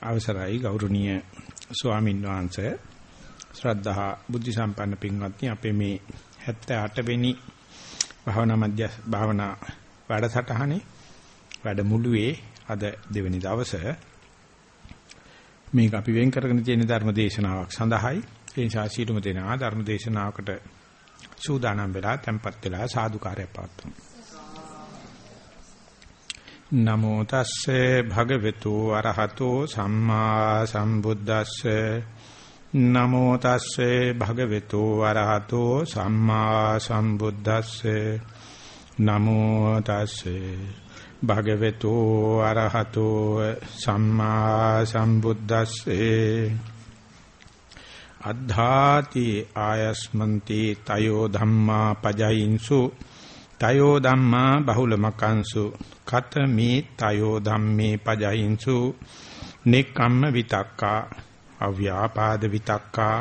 අවසරයි ගෞරවනීය ස්වාමීන් වහන්සේ. ශ්‍රද්ධා බුද්ධ සම්පන්න පින්වත්නි අපේ මේ 78 වෙනි භාවනා මධ්‍ය භාවනා වැඩසටහනේ වැඩමුළුවේ අද දෙවෙනි දවසේ මේක අපි වෙන් කරගෙන තියෙන ධර්ම දේශනාවක් සඳහායි. ඒ නිසා සීලුම දෙනා ධර්ම දේශනාවකට සූදානම් වෙලා tempත් වෙලා සාදුකාරය පවත්වමු. නමෝ තස්සේ භගවතු අරහතෝ සම්මා සම්බුද්දස්සේ. නමෝ තස්සේ භගවතු අරහතෝ සම්මා සම්බුද්දස්සේ. නමෝ තස්සේ භගවතු අරහතෝ සම්මා සම්බුද්දස්සේ. අද්ධාති ආයස්මන්ති තයෝ ධම්මා පජයින්සු තයෝ ධම්මා බහුලමකංසු කතමේ තයෝ ධම්මේ පජයින්සු නෙක්ඛම්ම විතක්කා අව්‍යාපාද විතක්කා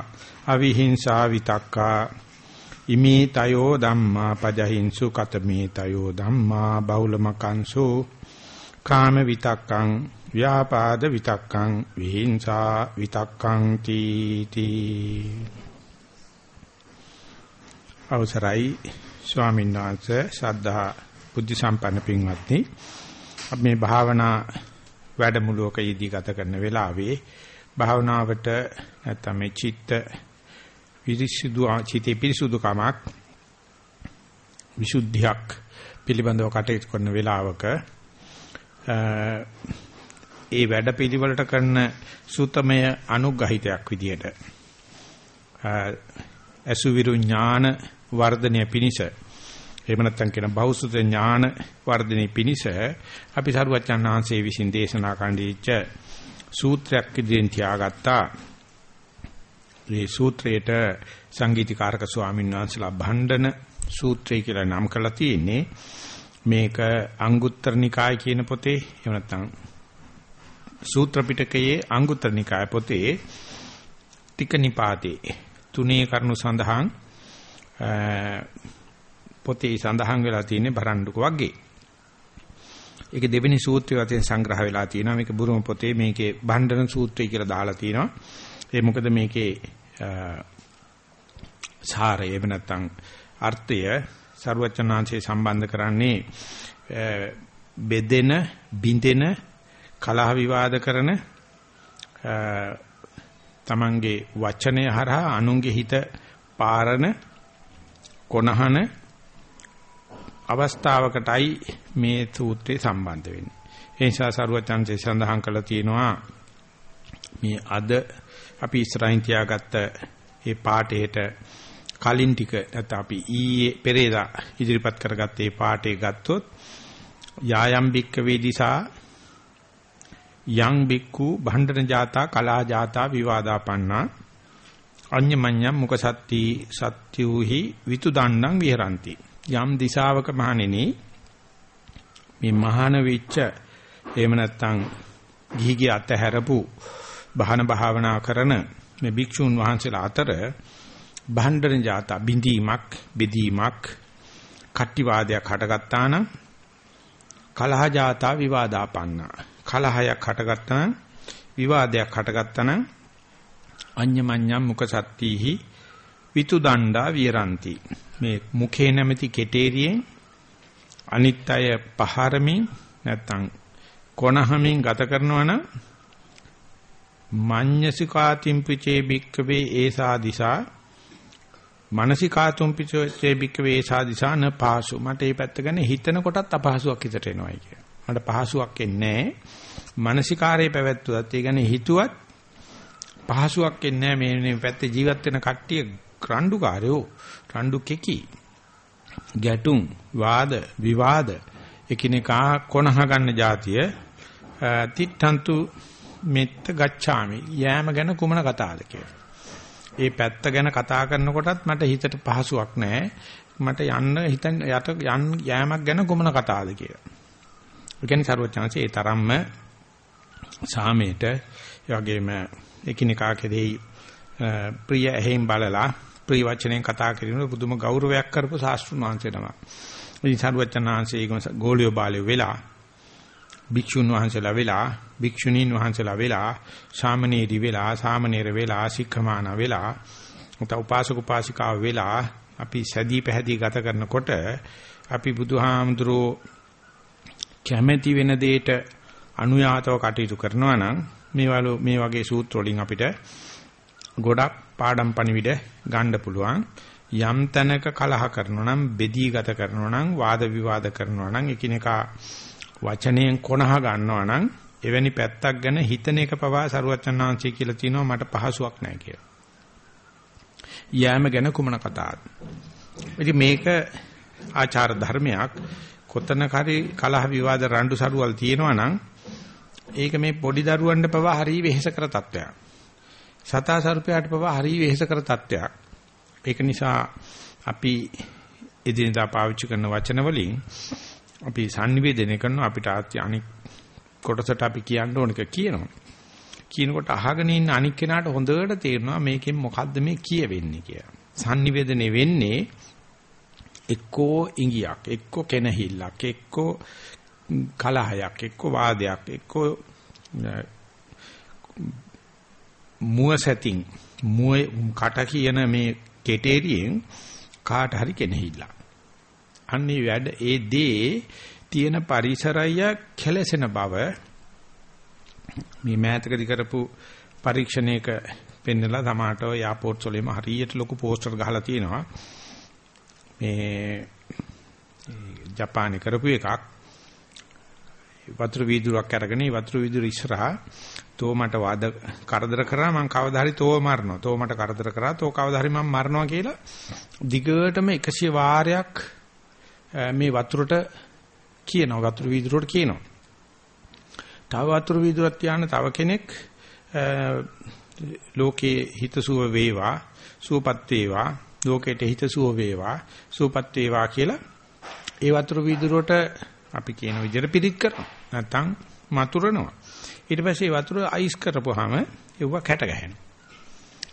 අවිහිංසා විතක්කා ඉමේ තයෝ ධම්මා පජහින්සු කතමේ තයෝ ධම්මා බහුලමකංසු කාම විතක්කං ව්‍යාපාද විතක්කං විහිංසා විතක්කං තීති අවසරයි ස්වාමීන් වහන්සේ ශ්‍රද්ධා බුද්ධ සම්පන්න පින්වත්නි. අපි මේ භාවනා වැඩමුළුවක යෙදී ගත කරන වෙලාවේ භාවනාවට නැත්නම් මේ චිත්ත පිරිසිදු චිතේ පිරිසුදුකමක් විසුද්ධියක් පිළිබඳව කටයුතු කරන වෙලාවක ඒ වැඩ පිළිවෙලට කරන සූතමය අනුග්‍රහිතයක් විදියට අසුවිරු ඥාන වර්ධනය පිණිස එහෙම නැත්නම් කියන බෞසුත ඥාන වර්ධනය පිණිස අපි සරුවච්චන් ආංශයේ විසින් දේශනා කණ්ඩීච්ච සූත්‍රයක් ඉදිරියෙන් තියාගත්තා. මේ සූත්‍රයට සංගීතකාරක ස්වාමීන් වහන්සේලා භණ්ඩන සූත්‍රය කියලා නම් කරලා තියෙන්නේ. මේක අංගුත්තර නිකාය කියන පොතේ එහෙම නැත්නම් සූත්‍ර පිටකයේ අංගුත්තර නිකාය පොතේ ටික නිපාතේ තුනේ කරුණු සඳහන් පොතේ සඳහන් වෙලා තියෙන්නේ බරණ්ඩුක වගේ. ඒක දෙවෙනි සූත්‍රය වශයෙන් සංග්‍රහ වෙලා තියෙනවා. මේක බුරුම පොතේ මේකේ බණ්ඩන සූත්‍රය කියලා දාලා තියෙනවා. ඒ මොකද මේකේ සාරය එහෙම නැත්නම් අර්ථය ਸਰවචනාංශේ සම්බන්ධ කරන්නේ බෙදෙන, බිඳෙන, කලහ විවාද කරන තමන්ගේ වචනය හරහා අනුන්ගේ හිත පාරන කොනහන අවස්ථාවකටයි මේ සූත්‍රය සම්බන්ධ වෙන්නේ. ඒ නිසා සරුවචන්සේ සඳහන් කළා තියෙනවා මේ අද අපි ඉස්සරහින් තියාගත්ත මේ පාඩේට කලින් ටික නැත්නම් අපි ඊයේ පෙරේදා ඉදිරිපත් කරගත්ත මේ පාඩේ ගත්තොත් යායම් බික්ක වේදිසා යං බික්කු භණ්ඩන ජාතා කලා ජාතා විවාදාපන්නා අඤ්ඤමඤ්ඤම් මුක සත්‍ති සත්‍යෝහි විතු දණ්ඩං විහරಂತಿ. යම් දිශාවක මහණෙනි මේ මහාන වෙච්ච එහෙම නැත්නම් ගිහිගේ අතහැරපු බහන භාවනා කරන මේ භික්ෂුන් වහන්සේලා අතර භණ්ඩන ජාතා බිඳීමක් බෙදීමක් කට්ටිවාදයක් හටගත්තා නම් කලහ ජාතා විවාදාපන්නා කලහයක් හටගත්තා නම් විවාදයක් හටගත්තා නම් අඤ්ඤමඤ්ඤම් මුක සත්‍තිහි විතු දණ්ඩා විරಂತಿ මේ මුඛේ නැමැති කෙටේරියෙන් අනිත් අය පහරමින් නැත්තම් කොනහමින් ගත කරනවා නම් මඤ්ඤසිකාතිම් පිචේ බික්කවේ ඒසා දිසා මානසිකාතුම් පිචේ බික්කවේ ඒසා දිසා න පාසු මට මේ පැත්ත ගැන හිතන කොටත් අපහසුයක් හිතට එනවායි කිය. මට පහසුවක් එන්නේ නැහැ. මානසිකාරයේ පැවැත්වුවත් ඒ කියන්නේ හිතුවත් පහසුවක් එන්නේ නැහැ මේ පැත්තේ ජීවත් වෙන කට්ටිය. රණ්ඩුකාරයෝ රණ්ඩු කෙකි. ගැටුම් වාද විවාද එකිනෙකා කොනහ ගන්න જાතිය. තිත්තන්තු මෙත්ත ගච්ඡාමි. යෑම ගැන කුමන කතාවද ඒ පැත්ත ගැන කතා කරනකොටත් මට හිතට පහසුවක් නැහැ. මට යන්න හිතන් යට යන් යෑමක් ගැන කුමන කතාවද කියලා. ඒ කියන්නේ ਸਰවඥාන්සේ ඒ තරම්ම සාමයට ඒ වගේම එකිනෙකා කෙරෙහි ප්‍රිය ඇහෙන් බලලා ප්‍රිය වචනෙන් කතා කිරීම පුදුම ගෞරවයක් කරපු ශාස්ත්‍රුන් වහන්සේ නමක්. ඉතින් සරුවචනාංශයේ ගෝලියෝ බාලියෝ වෙලා භික්ෂුන් වහන්සේලා වෙලා භික්ෂුණීන් වහන්සේලා වෙලා සාමණේරි වෙලා සාමණේර වෙලා සික්ඛමාන වෙලා උත උපාසක උපාසිකාව වෙලා අපි සැදී පැහැදී ගත කරනකොට අපි බුදුහාමුදුරෝ කැමැති වෙන දෙයට අනුයාතව කටයුතු කරනවා නම් මේ මේ වගේ සූත්‍ර වලින් අපිට ගොඩක් පාඩම් පණිවිඩ ගන්න පුළුවන් යම් තැනක කලහ කරනවා නම් බෙදී ගත කරනවා නම් වාද විවාද කරනවා නම් එකිනෙකා වචනයෙන් කොනහ ගන්නවා නම් එවැනි පැත්තක් ගැන හිතන එක පවා සරුවචනාංශය කියලා තිනවා මට පහසුවක් නැහැ කියලා. යෑම ගැන කුමන කතාවක්ද? ඉතින් මේක ආචාර ධර්මයක් කොතනක හරි කලහ විවාද රණ්ඩු සරුවල් තියෙනවා නම් ඒක මේ පොඩි දරුවන්ට පවා හරි වෙහෙස කර තත්වයක්. සතා සර්පයාට පවා හරි වෙහෙස කර තත්වයක්. ඒක නිසා අපි එදිනදා පාවිච්චි කරන වචන වලින් අපි sannivedana කරනවා අපිට අනික් කොටසට අපි කියන්න ඕනක කියනවා. කියනකොට අහගෙන ඉන්න අනික් කෙනාට හොඳට තේරෙනවා මේකෙන් මොකද්ද මේ කියවෙන්නේ කියලා. sannivedana වෙන්නේ එක්කෝ ඉඟියක්, එක්කෝ කෙනහිල්ලක්, එක්කෝ කලහයක්, එක්කෝ වාදයක්, එක්කෝ මුව සැතින් මුව කට කියන මේ කෙටේරියෙන් කාට හරි කෙනහිල්ලක්. අන්නේ වැඩ ඒ දේ තියෙන පරිසරය කෙලසෙන බව මේ මෑතකදී කරපු පරීක්ෂණයක පෙන්නලා තමාට එයාපෝට්ස් වලම හරියට ලොකු පෝස්ටර් ගහලා තියෙනවා මේ ජපානයේ කරපු එකක් වතුර වීදුරක් අරගෙන වතුර වීදුර ඉස්සරහා තෝ මට වාද කරදර කරා මං කවදා හරි තෝ මරනවා. තෝ මට කරදර කරා තෝ කවදා හරි මං මරනවා කියලා දිගටම 100 වාරයක් මේ වතුරට කියනවා වතුර වීදුරට කියනවා. තව වතුර වීදුරක් තියාන තව කෙනෙක් ලෝකේ හිතසුව වේවා සුවපත් වේවා ලෝකෙට හිතසුව වේවා සුවපත් වේවා කියලා ඒ වතුර වීදුරට අපි කියන විදිහට පිරිත් කරනවා. නැත්නම් මතුරනවා. ඊට පස්සේ වතුර අයිස් කරපුවාම ඒව කැට ගහනවා.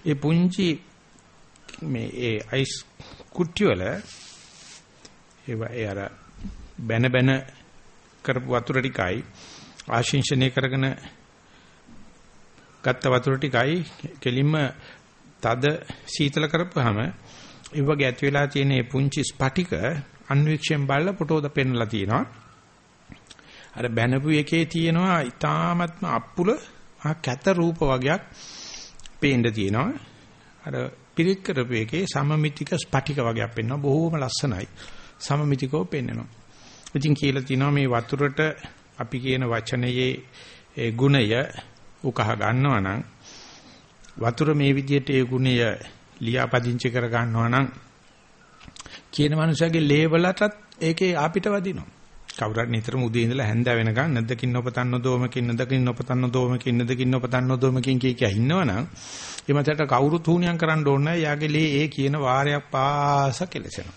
ඒ පුංචි මේ ඒ අයිස් කුට්ටි වල ඒව ඒ අර බැන බැන කරපු වතුර ටිකයි ආශිංශනය කරගෙන ගත්ත වතුර ටිකයි කෙලින්ම තද සීතල කරපුවාම ඒ වගේ ඇති වෙලා තියෙන මේ පුංචි ස්පටික අන්වීක්ෂයෙන් බලලා ෆොටෝද පෙන්නලා තියෙනවා. අර බැනපු එකේ තියෙනවා ඊ타ත්ම අප්පුල කැත රූප වගේක් පේන්න තියෙනවා. අර පිරිත් කරපු එකේ සමමිතික ස්පටික වගේක් පෙන්වනවා. බොහෝම ලස්සනයි. සමමිතිකව පෙන්වනවා. ඉතින් කියලා තියෙනවා මේ වතුරට අපි කියන වචනයේ ඒ ගුණය උකහා ගන්නවා නම් වතුර මේ විදිහට ඒ ගුණය ලියාපදිංචි කර ගන්නවා නම් කියන මනුස්සයාගේ ලේවලටත් ඒකේ ආපිට වදිනවා. කවුරුහරි නිතරම උදේ ඉඳලා හැන්ද වෙනකන් නැද්දකින් නොපතන්න දෝමකින් නැද්දකින් නොපතන්න දෝමකින් නැද්දකින් නොපතන්න දෝමකින් කිය කිය ඉන්නවනම් ඒ මතට කවුරු තුණියම් කරන්න ඕනේ නැහැ. යාගේ ලේ ඒ කියන වාරයක් පාස කෙලසෙනවා.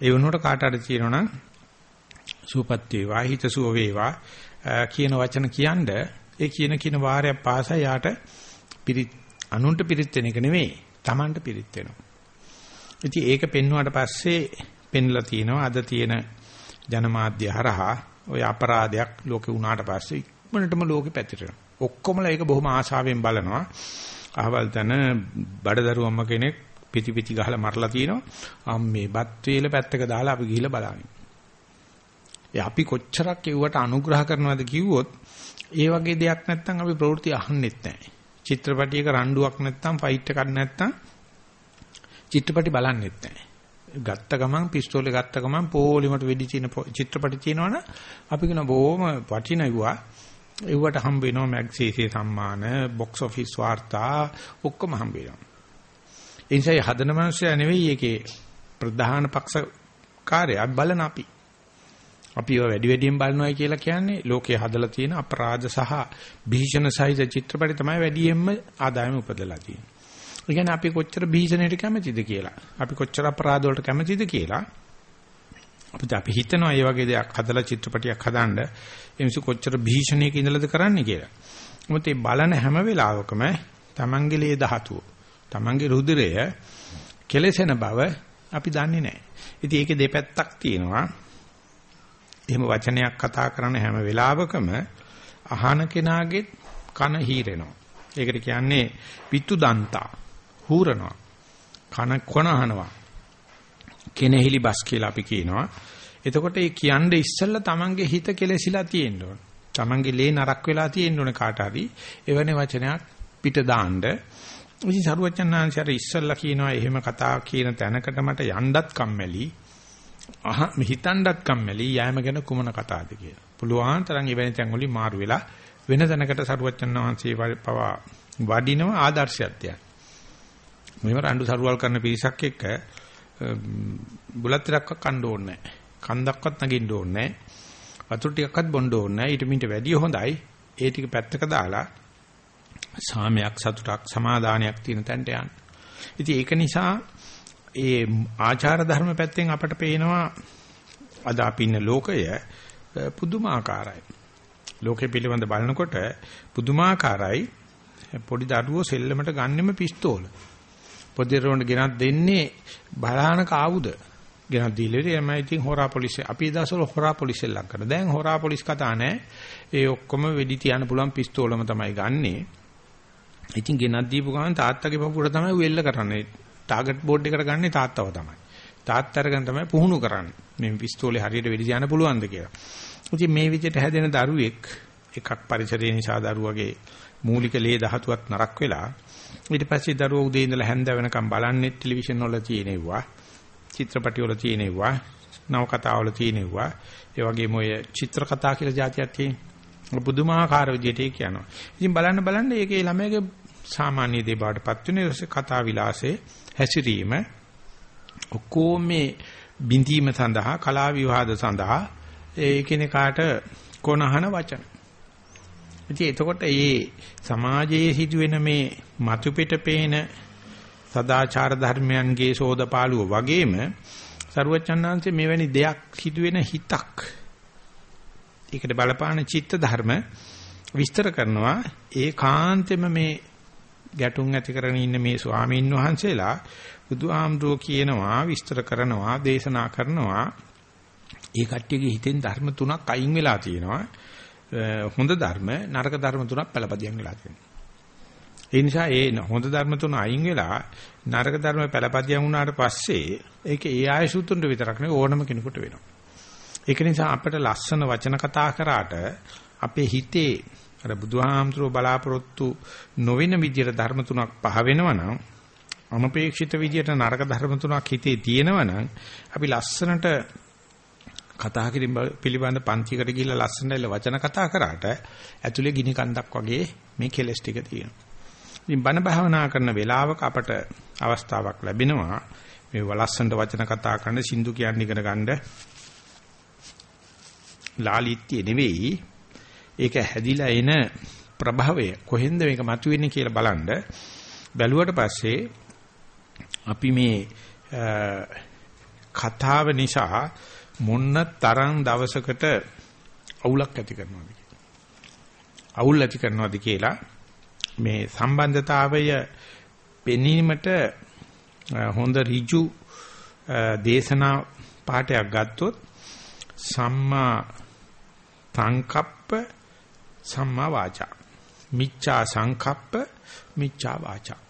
ඒ වුණොට කාට හරි කියනවනම් සුවපත් වේවා හිතසුව වේවා කියන වචන කියනද ඒ කියන කින වාරයක් පාසා යාට පිරිත් අනුන්ට පිරිත් වෙන එක නෙවෙයි Tamanට පිරිත් වෙනවා. ඉතින් ඒක පෙන්වුවාට පස්සේ පෙන්ලා තිනවා අද තියෙන ජනමාධ්‍ය හරහා ওই අපරාධයක් ලෝකේ වුණාට පස්සේ ඉක්මනටම ලෝකෙ පැතිරෙනවා. ඔක්කොමලා ඒක බොහොම ආශාවෙන් බලනවා. අහවල් තන බඩදරුවම්ම කෙනෙක් පිටි පිටි ගහලා මරලා තිනවා. අම්මේ බත් වේල පැත්තක දාලා අපි ගිහිල්ලා බලන්නේ. ඒ අපි කොච්චරක් ඒවට අනුග්‍රහ කරනවද කිව්වොත් ඒ වගේ දෙයක් නැත්නම් අපි ප්‍රවෘත්ති අහන්නෙත් නැහැ. චිත්‍රපටියක රණ්ඩුවක් නැත්නම් ෆයිට් එකක් නැත්නම් චිත්‍රපටි බලන්නෙත් නැහැ. ගත්ත ගමන් පිස්තෝලේ ගත්ත ගමන් පොලිමට වෙඩි තියෙන චිත්‍රපටි තියෙනවනේ අපි කියන බොහොම වටිනවුවා ඒවට හම්බ වෙනවා මැග්සීසේ සම්මාන බොක්ස් ඔෆිස් වාර්තා ඔක්කොම හම්බ වෙනවා. ඒ නිසා හදන මනුස්සයා නෙවෙයි ඒකේ ප්‍රධාන පක්ෂ කාර්යය බලන අපි. අපි ඒවා වැඩි වැඩියෙන් බලනවා කියලා කියන්නේ ලෝකයේ හදලා තියෙන අපරාධ සහ භීෂණ සහිත චිත්‍රපටි තමයි වැඩියෙන්ම ආදායම උපදලා තියෙන්නේ. ඒ කියන්නේ අපි කොච්චර භීෂණයට කැමතිද කියලා. අපි කොච්චර අපරාධ වලට කැමතිද කියලා. අපිට අපි හිතනවා මේ වගේ දෙයක් හදලා චිත්‍රපටියක් හදන්න එනිසු කොච්චර භීෂණයක ඉඳලාද කරන්නේ කියලා. මොකද මේ බලන හැම වෙලාවකම තමන්ගේ ලේ ධාතුව, තමන්ගේ රුධිරය කෙලසෙන බව අපි දන්නේ නැහැ. ඉතින් ඒකේ දෙපැත්තක් තියෙනවා. එහෙම වචනයක් කතා කරන හැම වෙලාවකම අහන කෙනාගේ කන හීරෙනවා. ඒකට කියන්නේ පිටු දන්තා. හූරනවා. කන කොන අහනවා. කෙනෙහිලි බස් කියලා අපි කියනවා. එතකොට ඒ කියන්නේ ඉස්සෙල්ලා Tamange හිත කෙලෙසිලා තියෙන්න ඕන. Tamange ලේ නරක් වෙලා තියෙන්න ඕන කාට හරි. එවැනි වචනයක් පිට දාන්න. ඉතින් සරුවචනාංශය ඉස්සෙල්ලා කියනවා එහෙම කතා කියන තැනකට මට යන්නත් කම්මැලි. අහ හිතන්නත් කම්මැලි යෑම ගැන කුමන කතාවද කියලා. පුළුවන් තරම් එවැනි තැන් වලින් මාරු වෙලා වෙන තැනකට සරුවචනාංශයේ පවා වඩිනව ආදර්ශයක් තියන. මෙහෙම රණ්ඩු සරුවල් කරන පිරිසක් එක්ක බුලත් ටිකක්වත් කන්න ඕනේ නැහැ. කන්දක්වත් නගින්න ඕනේ නැහැ. වතුර ටිකක්වත් බොන්න ඕනේ නැහැ. ඊට මින්ට වැඩිය හොඳයි. ඒ ටික පැත්තක දාලා සාමයක් සතුටක් සමාදානයක් තියෙන තැනට යන්න. ඉතින් ඒක නිසා ඒ ආචාර ධර්ම පැත්තෙන් අපට පේනවා අද අපි ඉන්න ලෝකය පුදුමාකාරයි. ලෝකෙ පිළිබඳ බලනකොට පුදුමාකාරයි. පොඩි දරුවෝ සෙල්ලමට ගන්නෙම පිස්තෝල. පොඩි දරුවන්ට ගෙනත් දෙන්නේ බලානක ආයුධ. ගෙනත් දීලා එමය ඉතින් හොරා පොලිසිය. අපි දවස්වල හොරා පොලිසිය ලක් කරා. දැන් හොරා පොලිස් කතා නැහැ. ඒ ඔක්කොම වෙඩි තියන්න පුළුවන් පිස්තෝලම තමයි ගන්නෙ. ඉතින් ගෙනත් දීපු ගමන් තාත්තගේ පපුවට තමයි උෙල්ල කරන්නේ. ටාගට් බෝඩ් එකට ගන්නේ තාත්තව තමයි. තාත්තා අරගෙන තමයි පුහුණු කරන්නේ. මේ පිස්තෝලේ හරියට වෙඩි තියන්න පුළුවන්ද කියලා. ඉතින් මේ විදිහට හැදෙන දරුවෙක් එකක් පරිසරය නිසා දරුවගේ මූලික ලේ ධාතුවත් නරක් වෙලා ඊට පස්සේ දරුවෝ උදේ ඉඳලා හැන්ද වෙනකම් බලන්නේ ටෙලිවිෂන් වල තියෙනවා චිත්‍රපටි වල තියෙනවා නව කතා වල තියෙනවා. ඒ වගේම ඔය චිත්‍ර කතා කියලා જાතියක් තියෙනවා. බුදුමාහාර විදියට ඒ කියනවා. ඉතින් බලන්න බලන්න ඒකේ ළමයාගේ සාමාන්‍ය දේ බාටපත් වෙන ඊට කතා විලාසයේ හැසිරීම ඔක්කොම මේ බින්දීම සඳහා කලා විවාද සඳහා ඒ කෙනෙකාට කොනහන වචන. ඉතින් එතකොට මේ සමාජයේ සිදුවෙන මේ මතු පිට පේන සදාචාර ධර්මයන්ගේ සෝදපාලුව වගේම සරුවචන්නාංශයේ මෙවැනි දෙයක් සිදුවෙන හිතක්. ඒකට බලපාන චිත්ත ධර්ම විස්තර කරනවා. ඒකාන්තෙම මේ ගැටුම් ඇති කරගෙන ඉන්න මේ ස්වාමීන් වහන්සේලා බුදුහාමුදුරුවෝ කියනවා විස්තර කරනවා දේශනා කරනවා. ඒ කට්ටියගේ හිතෙන් ධර්ම තුනක් අයින් වෙලා තියෙනවා. හොඳ ධර්ම නරක ධර්ම තුනක් පළපදියම් වෙලා තියෙනවා. ඒ නිසා ඒ හොඳ ධර්ම තුන අයින් වෙලා නරක ධර්ම පළපදියම් වුණාට පස්සේ ඒක ඒ ආය සූත්‍රෙට විතරක් නෙවෙයි ඕනම කෙනෙකුට වෙනවා. ඒක නිසා අපිට ලස්සන වචන කතා කරාට අපේ හිතේ අර බුදුහාමුදුරුවෝ බලාපොරොත්තු නොවන විදියට ධර්ම තුනක් පහ වෙනවනම් අනපේක්ෂිත විදියට නරක ධර්ම තුනක් හිතේ තියෙනවනම් අපි ලස්සනට කතා කිරීම පිළිබඳ පන්තිකට ගිහිල්ලා ලස්සනට වචන කතා කරාට ඇතුලේ ගිනි කන්දක් වගේ මේ කෙලස් ටික තියෙනවා. ඉතින් බණ භාවනා කරන වෙලාවක අපට අවස්ථාවක් ලැබෙනවා. මේ ලස්සනට වචන කතා කරන සින්දු කියන්න ඉගෙන ගන්න ලාලිත්‍ය නෙවෙයි. ඒක හැදිලා එන ප්‍රභවය කොහෙන්ද මේක මතුවෙන්නේ කියලා බලන්න. බැලුවට පස්සේ අපි මේ කතාව නිසා මොන්න තරම් දවසකට අවුලක් ඇති කරනවද අවුල් ඇති කරනවද කියලා මේ සම්බන්ධතාවය පෙනීමට හොඳ ඍජු දේශනා පාඩයක් ගත්තොත් සම්මා සංකප්ප සම්මා වාචා. මිච්ඡා සංකප්ප මිච්ඡා වාචා.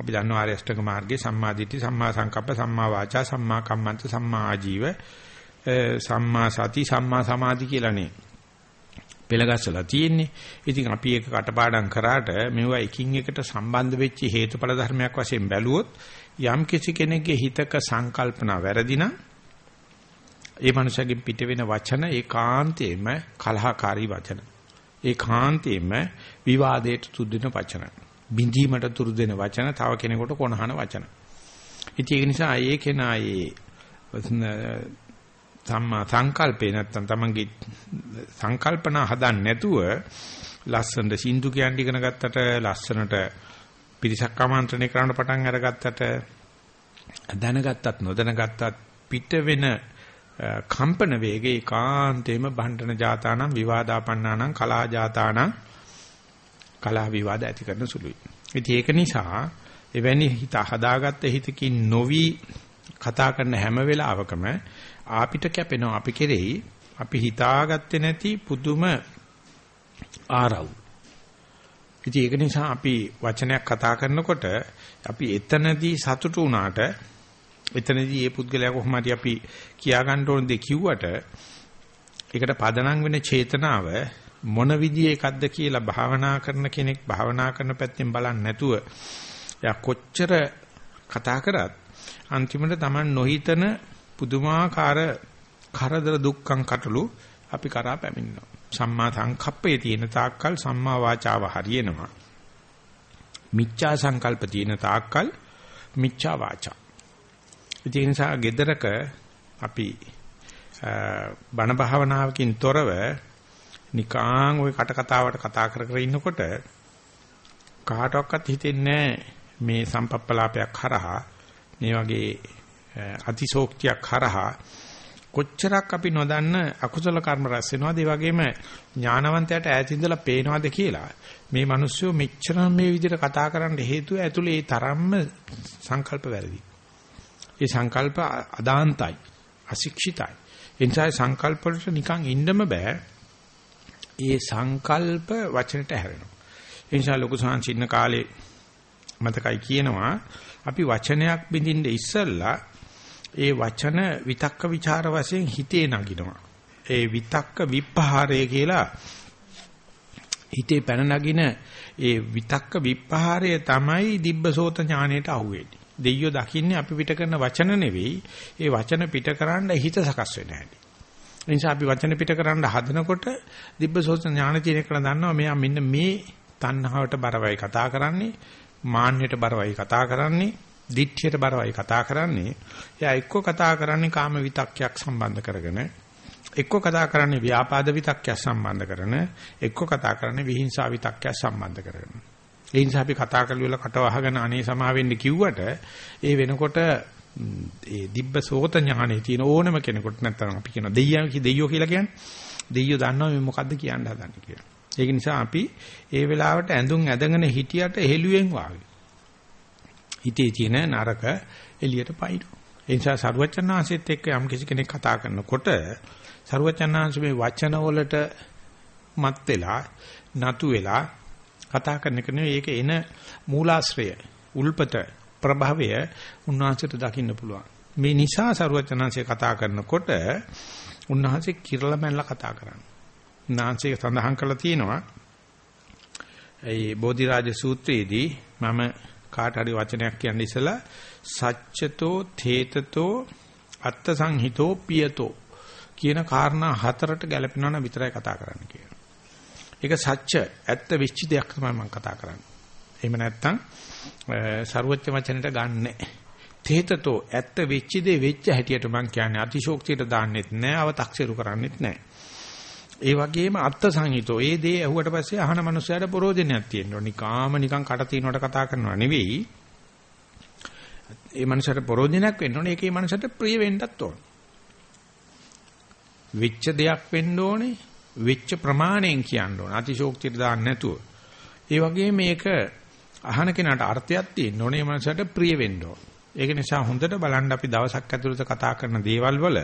අපි දන්නවා ආර්ය අෂ්ටක මාර්ගයේ සම්මා දිට්ඨි සම්මා සංකප්ප සම්මා වාචා සම්මා කම්මන්ත සම්මා ආජීව සම්මා සති සම්මා සමාධි කියලානේ පෙළගස්සලා තියෙන්නේ. ඉතින් අපි ඒක කටපාඩම් කරාට මේවා එකින් එකට සම්බන්ධ වෙච්ච හේතුඵල ධර්මයක් වශයෙන් බැලුවොත් යම් කිසි කෙනෙක්ගේ හිතක සංකල්පනා වැරදිනම් ඒ මනුස්සයාගෙන් පිට වෙන වචන ඒකාන්තයෙන්ම කලහකාරී වචන. ඒකාන්තයෙන්ම විවාදයට තුඩු දෙන වචන. බිඳීමට තුරු දෙන වචන තව කෙනෙකුට කොනහන වචන. ඉතින් ඒ නිසා ඒ කෙනා ඒ සම්මා සංකල්පේ නැත්තම් තමන්ගේ සංකල්පනා හදන්න නැතුව ලස්සනට සින්දු කියන්න ඉගෙන ගත්තට ලස්සනට පිරිසක් ආමන්ත්‍රණය කරන්න පටන් අරගත්තට දැනගත්තත් නොදැනගත්තත් පිට වෙන කම්පන වේගේ කාන්තේම බණ්ඩන ජාතානම් විවාදාපන්නානම් කලා ජාතානම් කලා විවාද ඇති කරන සුළුයි. ඉතින් ඒක නිසා එවැනි හිත හදාගත්ත හිතකින් නොවි කතා කරන හැම වෙලාවකම ආපිට කැපෙනවා අපි කෙරෙහි අපි හිතාගත්තේ නැති පුදුම ආරව්. ඉතින් ඒක නිසා අපි වචනයක් කතා කරනකොට අපි එතනදී සතුටු වුණාට එතනදී මේ පුද්ගලයා කොහොම හරි අපි කියා ගන්න ඕන දේ කිව්වට ඒකට පදනම් වෙන චේතනාව මොන විදිහේ එකක්ද කියලා භාවනා කරන කෙනෙක් භාවනා කරන පැත්තෙන් බලන්නේ නැතුව එයා කොච්චර කතා කරත් අන්තිමට Taman නොහිතන පුදුමාකාර කරදර දුක්ඛං කටළු අපි කරා පැමිණෙනවා. සම්මා සංකප්පයේ තියෙන තාක්කල් සම්මා වාචාව හරියනවා. මිච්ඡා සංකල්ප තියෙන තාක්කල් මිච්ඡා වාචා. ඒ නිසා gedaraක අපි බණ භාවනාවකින් තොරව නිකාං ওই කට කතාවට කතා කර කර ඉන්නකොට කාටවත් හිතෙන්නේ මේ සම්පප්පලාපයක් හරහා මේ වගේ අතිශෝක්තියක් හරහා කොච්චරක් අපි නොදන්න අකුසල කර්ම රැස් වෙනවද ඒ වගේම ඥානවන්තයාට ඈත ඉඳලා පේනවද කියලා මේ මිනිස්සු මෙච්චර මේ විදිහට කතා කරන්න හේතුව ඇතුලේ ඒ තරම්ම සංකල්ප වැරදි. ඒ සංකල්ප අදාන්තයි අශික්ෂිතයි. ඒ නිසා සංකල්ප වලට නිකන් ඉන්නම බෑ. ඒ සංකල්ප වචනට හැරෙනවා. ඒ නිසා ලොකු සංචින්න කාලේ මතකයි කියනවා අපි වචනයක් බින්දින්න ඉස්සල්ලා ඒ වචන විතක්ක ਵਿਚාර වශයෙන් හිතේ නගිනවා. ඒ විතක්ක විපහාරය කියලා හිතේ පැන නගින ඒ විතක්ක විපහාරය තමයි දිබ්බසෝත ඥාණයට අහුවෙන්නේ. දෙයියෝ දකින්නේ අපි පිට කරන වචන නෙවෙයි, ඒ වචන පිට කරන්න හිත සකස් වෙන හැටි. ඒ නිසා අපි වචන පිට කරන්න හදනකොට දිබ්බසෝත ඥාන තියෙන කෙනා දන්නවා මෙයා මෙන්න මේ තණ්හාවට බරවයි කතා කරන්නේ, මාන්නයට බරවයි කතා කරන්නේ, දිට්ඨියට බරවයි කතා කරන්නේ. එයා එක්ක කතා කරන්නේ කාම විතක්කයක් සම්බන්ධ කරගෙන, එක්ක කතා කරන්නේ ව්‍යාපාද විතක්කයක් සම්බන්ධ කරන, එක්ක කතා කරන්නේ විහිංසාව විතක්කයක් සම්බන්ධ කරගෙන. ඒ නිසා අපි කතා කරලා කට වහගෙන අනේ සමා වෙන්න කිව්වට ඒ වෙනකොට ඒ දිබ්බ සෝත ඥානෙ තියෙන ඕනම කෙනෙකුට නැත්නම් අපි කියන දෙයියෝ දෙයියෝ කියලා කියන්නේ දෙයියෝ දන්නවා මේ මොකද්ද කියන්න හදන්නේ කියලා. ඒක නිසා අපි ඒ වෙලාවට ඇඳුම් ඇදගෙන හිටියට හෙළුවෙන් වාගේ. හිතේ තියෙන නරක එළියට පයින්නු. ඒ නිසා සරුවචනාංශෙත් එක්ක යම් කිසි කෙනෙක් කතා කරනකොට සරුවචනාංශ මේ වචන වලට මත් වෙලා නතු වෙලා කතා කරන එක නෙවෙයි ඒක එන මූලාශ්‍රය උල්පත ප්‍රභවය උන්වහන්සේට දකින්න පුළුවන්. මේ නිසා සරුවචනාංශය කතා කරනකොට උන්වහන්සේ කිරල මැල්ල කතා කරන්නේ. උන්වහන්සේ සඳහන් කළා තියෙනවා ඒ බෝධිරාජ සූත්‍රයේදී මම කාට හරි වචනයක් කියන්න ඉසලා සච්චතෝ තේතතෝ අත්ත සංහිතෝ පියතෝ කියන කාරණා හතරට ගැලපෙනවා නම් විතරයි කතා කරන්න කියන. ඒක සත්‍ය ඇත්ත විශ්චිතයක් තමයි මම කතා කරන්නේ. එහෙම නැත්නම් ਸਰුවච්ච වචනෙට ගන්නෑ. තේතතෝ ඇත්ත විච්චිදේ වෙච්ච හැටියට මම කියන්නේ අතිශෝක්තියට දාන්නෙත් නෑ අව탁සිරු කරන්නෙත් නෑ. ඒ වගේම අත්ත් සංහිතෝ ඒ දේ ඇහුවට පස්සේ අහන මනුස්සයාට ප්‍රෝජනයක් තියෙනවා. නිකාම නිකන් කට තිනවට කතා කරනවා නෙවෙයි. ඒ මනුස්සයාට ප්‍රෝජනයක් වෙන්න ඕනේ. ඒකේ මනුස්සයාට ප්‍රිය වෙන්නත් ඕනේ. වෙච්ච දෙයක් වෙන්න ඕනේ. වෙච්ච ප්‍රමාණයෙන් කියන්න ඕනේ. අතිශෝක්තියට දාන්න නැතුව. ඒ වගේම මේක අහන කෙනාට අර්ථයක් තියෙන්න ඕනේ. ඒ මනුස්සයාට ප්‍රිය වෙන්න ඕනේ. ඒක නිසා හොඳට බලන්න අපි දවසක් ඇතුළත කතා කරන දේවල් වල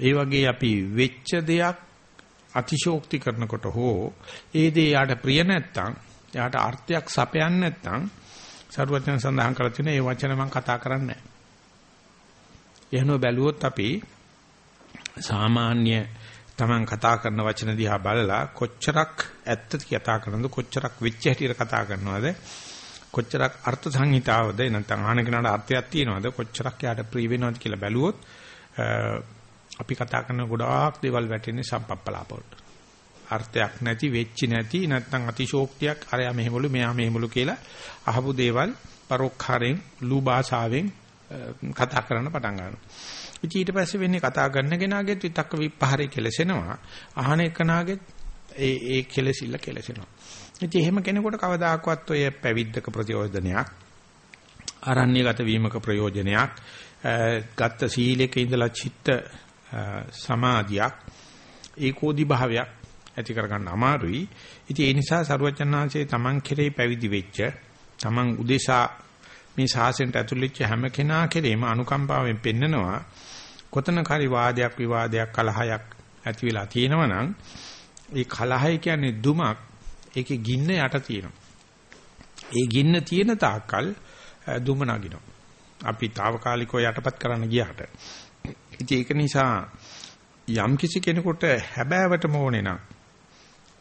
ඒ වගේ අපි වෙච්ච දෙයක් අතිශෝක්ති කරනකොට හෝ ඒ දේ යාට ප්‍රිය නැත්තම් යාට අර්ථයක් සපයන්නේ නැත්තම් සරුවචන සඳහන් කරලා තියෙන ඒ වචන මම කතා කරන්නේ නැහැ. එහෙනම් බැලුවොත් අපි සාමාන්‍ය Taman කතා කරන වචන දිහා බලලා කොච්චරක් ඇත්ත කතා කරනවද කොච්චරක් වෙච්ච හැටියට කතා කරනවද කොච්චරක් අර්ථ සංහිතාවද නැත්නම් ආහන කෙනාට අර්ථයක් තියෙනවද කොච්චරක් යාට ප්‍රිය වෙනවද කියලා බැලුවොත් අපි කතා කරන ගොඩාක් දේවල් වැටෙන්නේ සම්පප්පලාප වලට. අර්ථයක් නැති වෙච්ච නැති නැත්නම් අතිශෝක්තියක් අරයා මෙහෙමලු මෙයා මෙහෙමලු කියලා අහපු දේවල් පරෝක්ඛාරයෙන් ලූ භාෂාවෙන් කතා කරන්න පටන් ගන්නවා. ඉතින් ඊට පස්සේ වෙන්නේ කතා කරන කෙනාගෙත් විතක්ක විපහාරය කෙලසෙනවා. අහන එකනාගෙත් ඒ ඒ කෙලසිල්ල කෙලසෙනවා. ඉතින් එහෙම කෙනෙකුට කවදාකවත් ඔය පැවිද්දක ප්‍රයෝජනයක් ආරණ්‍යගත වීමක ප්‍රයෝජනයක් ගත්ත සීලයක ඉඳලා චිත්ත සමාධියක් ඒකෝදි භාවයක් ඇති කරගන්න අමාරුයි. ඉතින් ඒ නිසා සරුවචනාංශයේ Taman කෙරෙහි පැවිදි වෙච්ච Taman උදෙසා මේ ශාසනයට ඇතුළු වෙච්ච හැම කෙනා කෙරෙහිම අනුකම්පාවෙන් පෙන්නනවා කොතනක හරි වාදයක් විවාදයක් කලහයක් ඇති වෙලා තියෙනවා නම් ඒ කලහය කියන්නේ දුමක් ඒකේ ගින්න යට තියෙනවා. ඒ ගින්න තියෙන තාක්කල් දුම නගිනවා. අපි తాවකාලිකව යටපත් කරන්න ගියාට. ඉතින් ඒක නිසා යම් කිසි කෙනෙකුට හැබෑවටම ඕනේ නම්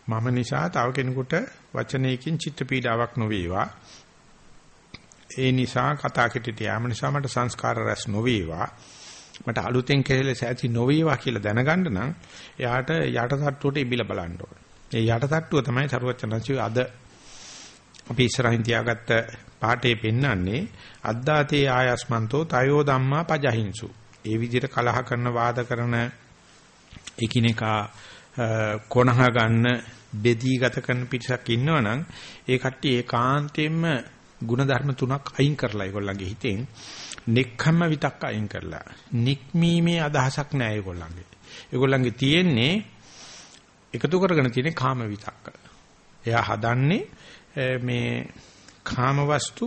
මම නිසා තව කෙනෙකුට වචනයකින් චිත්ත පීඩාවක් නොවේවා. ඒ නිසා කතා කෙටිට යාම නිසා මට සංස්කාර රැස් නොවේවා. මට අලුතෙන් කෙරෙලස ඇති නොවේවා කියලා දැනගන්න නම් එයාට යටටට්ටුවට ඉබිලා බලන්න ඕනේ. ඒ යටටට්ටුව තමයි සරුවචනංශي අද අපි ඉස්සරහින් තියාගත්ත පාඩේ පෙන්වන්නේ අද්දාතේ ආයස්මන්තෝ තයෝ ධම්මා පජහින්සු. ඒ විදිහට කලහ කරන වාද කරන එකිනෙකා කොනහ ගන්න බෙදී ගත කරන පිරිසක් ඉන්නවනම් ඒ කට්ටිය ඒකාන්තයෙන්ම ಗುಣධර්ම තුනක් අයින් කරලා ඒගොල්ලන්ගේ හිතෙන් නික්කම්ම විතක්ක අයින් කරලා නික්මීමේ අදහසක් නැහැ ඒගොල්ලන්ගේ. ඒගොල්ලන්ගේ තියෙන්නේ එකතු කරගෙන තියෙන කාම විතක්ක. එයා හදන්නේ මේ කාම වස්තු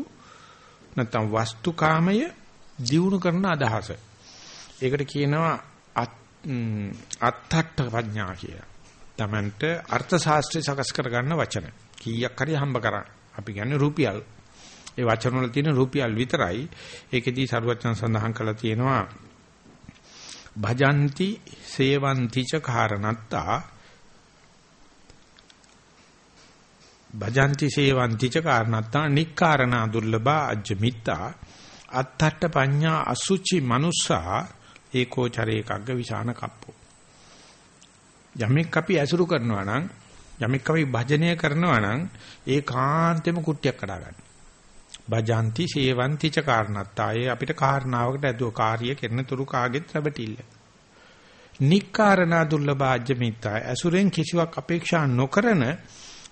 නැත්නම් වස්තු කාමය දියුණු කරන අදහස. ඒකට කියනවා අත්ථට්ඨ ප්‍රඥා කියලා. Tamanට අර්ථ ශාස්ත්‍රය සකස් කරගන්න වචන. කීයක් හරි හම්බ කරා. අපි කියන්නේ රුපියල්. ඒ වචන වල තියෙන රුපියල් විතරයි. ඒකෙදී සරුවචන සඳහන් කරලා තියෙනවා භජಂತಿ සේවಂತಿ ච කාරණත්තා භජಂತಿ සේවಂತಿ ච කාරණත්තා නික්කාරණා දුර්ලභා අජ්ජමිත්තා අත්තට්ඨ පඤ්ඤා අසුචි මනුස්සා ඒකෝචරේ කග්ග විසාන කප්පෝ යමෙක් අපි ඇසුරු කරනවා නම් යමෙක් අපි භජනය කරනවා නම් ඒ කාන්තෙම කුට්ටියක් කඩා ගන්න. භජಂತಿ සේවಂತಿ ච කාරණත්තායේ අපිට කාරණාවකට ඇදුව කාර්ය කරන තුරු කාගෙත් රැබටිල්ල. නික්කාරණා දුර්ලභාජ්‍ය මිත්තා ඇසුරෙන් කිසිවක් අපේක්ෂා නොකරන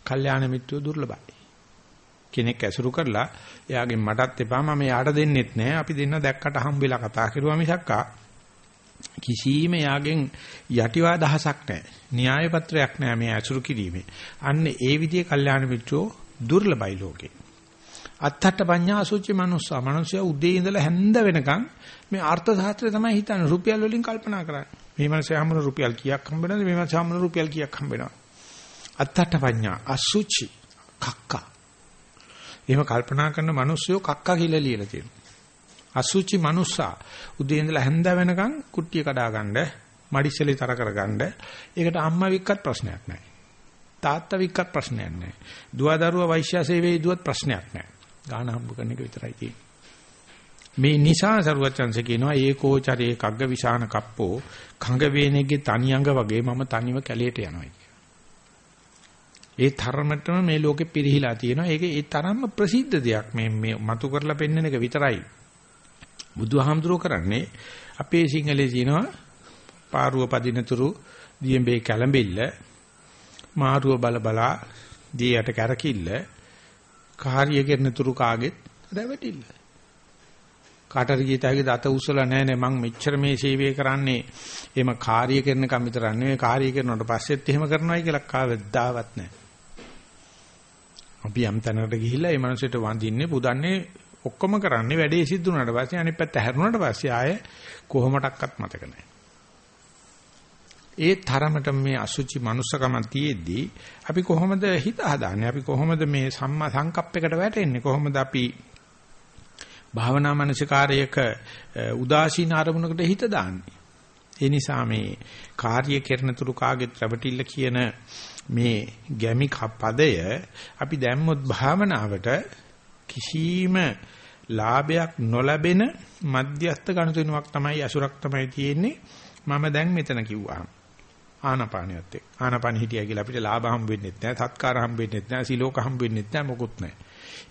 කල්යාණ මිත්‍රෝ දුර්ලභයි. කෙනෙක් ඇසුරු කරලා එයාගෙන් මටත් එපා මම යාට දෙන්නෙත් නෑ අපි දෙන්න දැක්කට හම්බෙලා කතා කරුවා මිසක්කා කිසිම යාගෙන් යටිවා දහසක් නැහැ. න්‍යාය පත්‍රයක් නැහැ මේ ඇසුරු කිරීමේ. අන්න ඒ විදිහේ කල්යාණ මිත්‍රෝ දුර්ලභයි ලෝකේ. අත්තට පඤ්ඤා අසුචි මනුස්සා. මනුස්සයා උදේ ඉඳලා හැන්ද වෙනකන් මේ අර්ථ ශාස්ත්‍රය තමයි හිතන්නේ. රුපියල් වලින් කල්පනා කරන්නේ. මේ මනුස්සයා හැමෝම රුපියල් කීයක් හම්බ වෙනවද? මේ මනුස්සයා හැමෝම රුපියල් කීයක් හම්බ වෙනවද? අත්තට පඤ්ඤා අසුචි කක්කා. එහෙම කල්පනා කරන මිනිස්සුયો කක්කා කියලා ලියලා තියෙනවා. අසුචි මනුස්සා. උදේ ඉඳලා හැන්ද වෙනකන් කුට්ටිය කඩා ගන්න මඩිස්සලි තර කරගන්න ඒකට අම්මා වික්කත් ප්‍රශ්නයක් නැහැ. තාත්තා වික්කත් ප්‍රශ්නයක් නැහැ. දුව දරුවා වෛශ්‍ය සේවයේ දුවත් ප්‍රශ්නයක් නැහැ. ගාන හම්බ කරන එක විතරයි තියෙන්නේ. මේ නිසා සරුවචන්ස කියනවා ඒකෝචරේ කග්ග විසාන කප්පෝ කඟ වේනෙගේ තනි අඟ වගේ මම තනිව කැලේට යනවා ඒ තරමටම මේ ලෝකෙ පිරිහිලා තියෙනවා. ඒක ඒ තරම්ම ප්‍රසිද්ධ දෙයක්. මේ මේ මතු කරලා පෙන්වන එක විතරයි. බුදුහාමුදුරුව කරන්නේ අපේ සිංහලේ තියෙනවා පාරුව පදිනතුරු දියඹේ කැළඹිල්ල මාරුව බල බලා දියට කැරකිල්ල කාර්ය කරනතුරු කාගෙත් රැවටිල්ල. කාටරි ගීතයේ දත උසලා නැහැ නේ මං මෙච්චර මේ සේවය කරන්නේ. එහෙම කාර්ය කරන කම විතර නෙවෙයි කාර්ය කරනකොට පස්සෙත් එහෙම කරනවායි කියලා කවදාවත් නැහැ අපි යම් තැනකට ගිහිල්ලා ඒ මනුස්සයට වඳින්නේ පුදන්නේ ඔක්කොම කරන්නේ වැඩේ සිද්ධ වුණාට පස්සේ අනිත් පැත්ත හැරුණාට පස්සේ ආයේ කොහොමඩක්වත් මතක නැහැ. ඒ තරමට මේ අසුචි මනුස්සකම තියේදී අපි කොහොමද හිත හදාන්නේ? අපි කොහොමද මේ සම්මා සංකප්පයකට වැටෙන්නේ? කොහොමද අපි භාවනා මනසිකාරයක උදාසීන අරමුණකට හිත දාන්නේ? ඒ නිසා මේ කාර්ය කරන තුරු කාගෙත් රැවටිල්ල කියන මේ ගැමි පදය අපි දැම්මොත් භාවනාවට කිසිම ලාභයක් නොලැබෙන මධ්‍යස්ථ ගණතුණුවක් තමයි අසුරක් තමයි තියෙන්නේ. මම දැන් මෙතන කිව්වා. ආනපානියත් එක්ක. ආනපාන හිටියා කියලා අපිට ලාභ හම් වෙන්නේ නැහැ සත්කාර හම් වෙන්නේ නැහැ සිලෝක හම් වෙන්නේ නැහැ මොකුත් නැහැ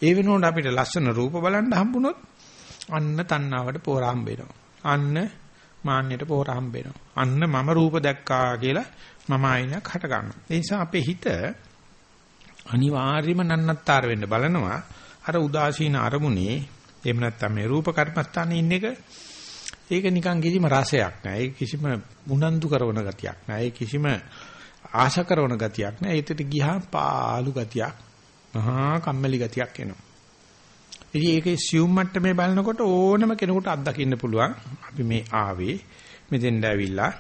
ඒ වෙනුවට අපිට ලස්සන රූප බලන්න හම්බුනොත් අන්න තණ්හාවට පෝර හම්බ වෙනවා. අන්න මාන්නයට පෝර හම්බ වෙනවා. අන්න මම රූප දැක්කා කියලා මම ආයිනක් හට ගන්නවා. ඒ නිසා අපේ හිත අනිවාර්යයෙන්ම නන්නත්තර වෙන්න බලනවා. අර උදාසීන අරමුණේ එහෙම නැත්නම් මේ රූප කර්මස්ථානේ ඉන්න එක ඒක නිකන් කිසිම රසයක් නැහැ. ඒක කිසිම උනන්දු කරන ගතියක් නැහැ. ඒක කිසිම ආශා කරන ගතියක් නැහැ. ඒකට ගියාම පාළු ගතියක්, මහා කම්මැලි ගතියක් එනවා. ඉතින් ඒකේ සියුම් මට්ටමේ බලනකොට ඕනම කෙනෙකුට අත්දකින්න පුළුවන්. අපි මේ ආවේ මෙතෙන්ද ඇවිල්ලා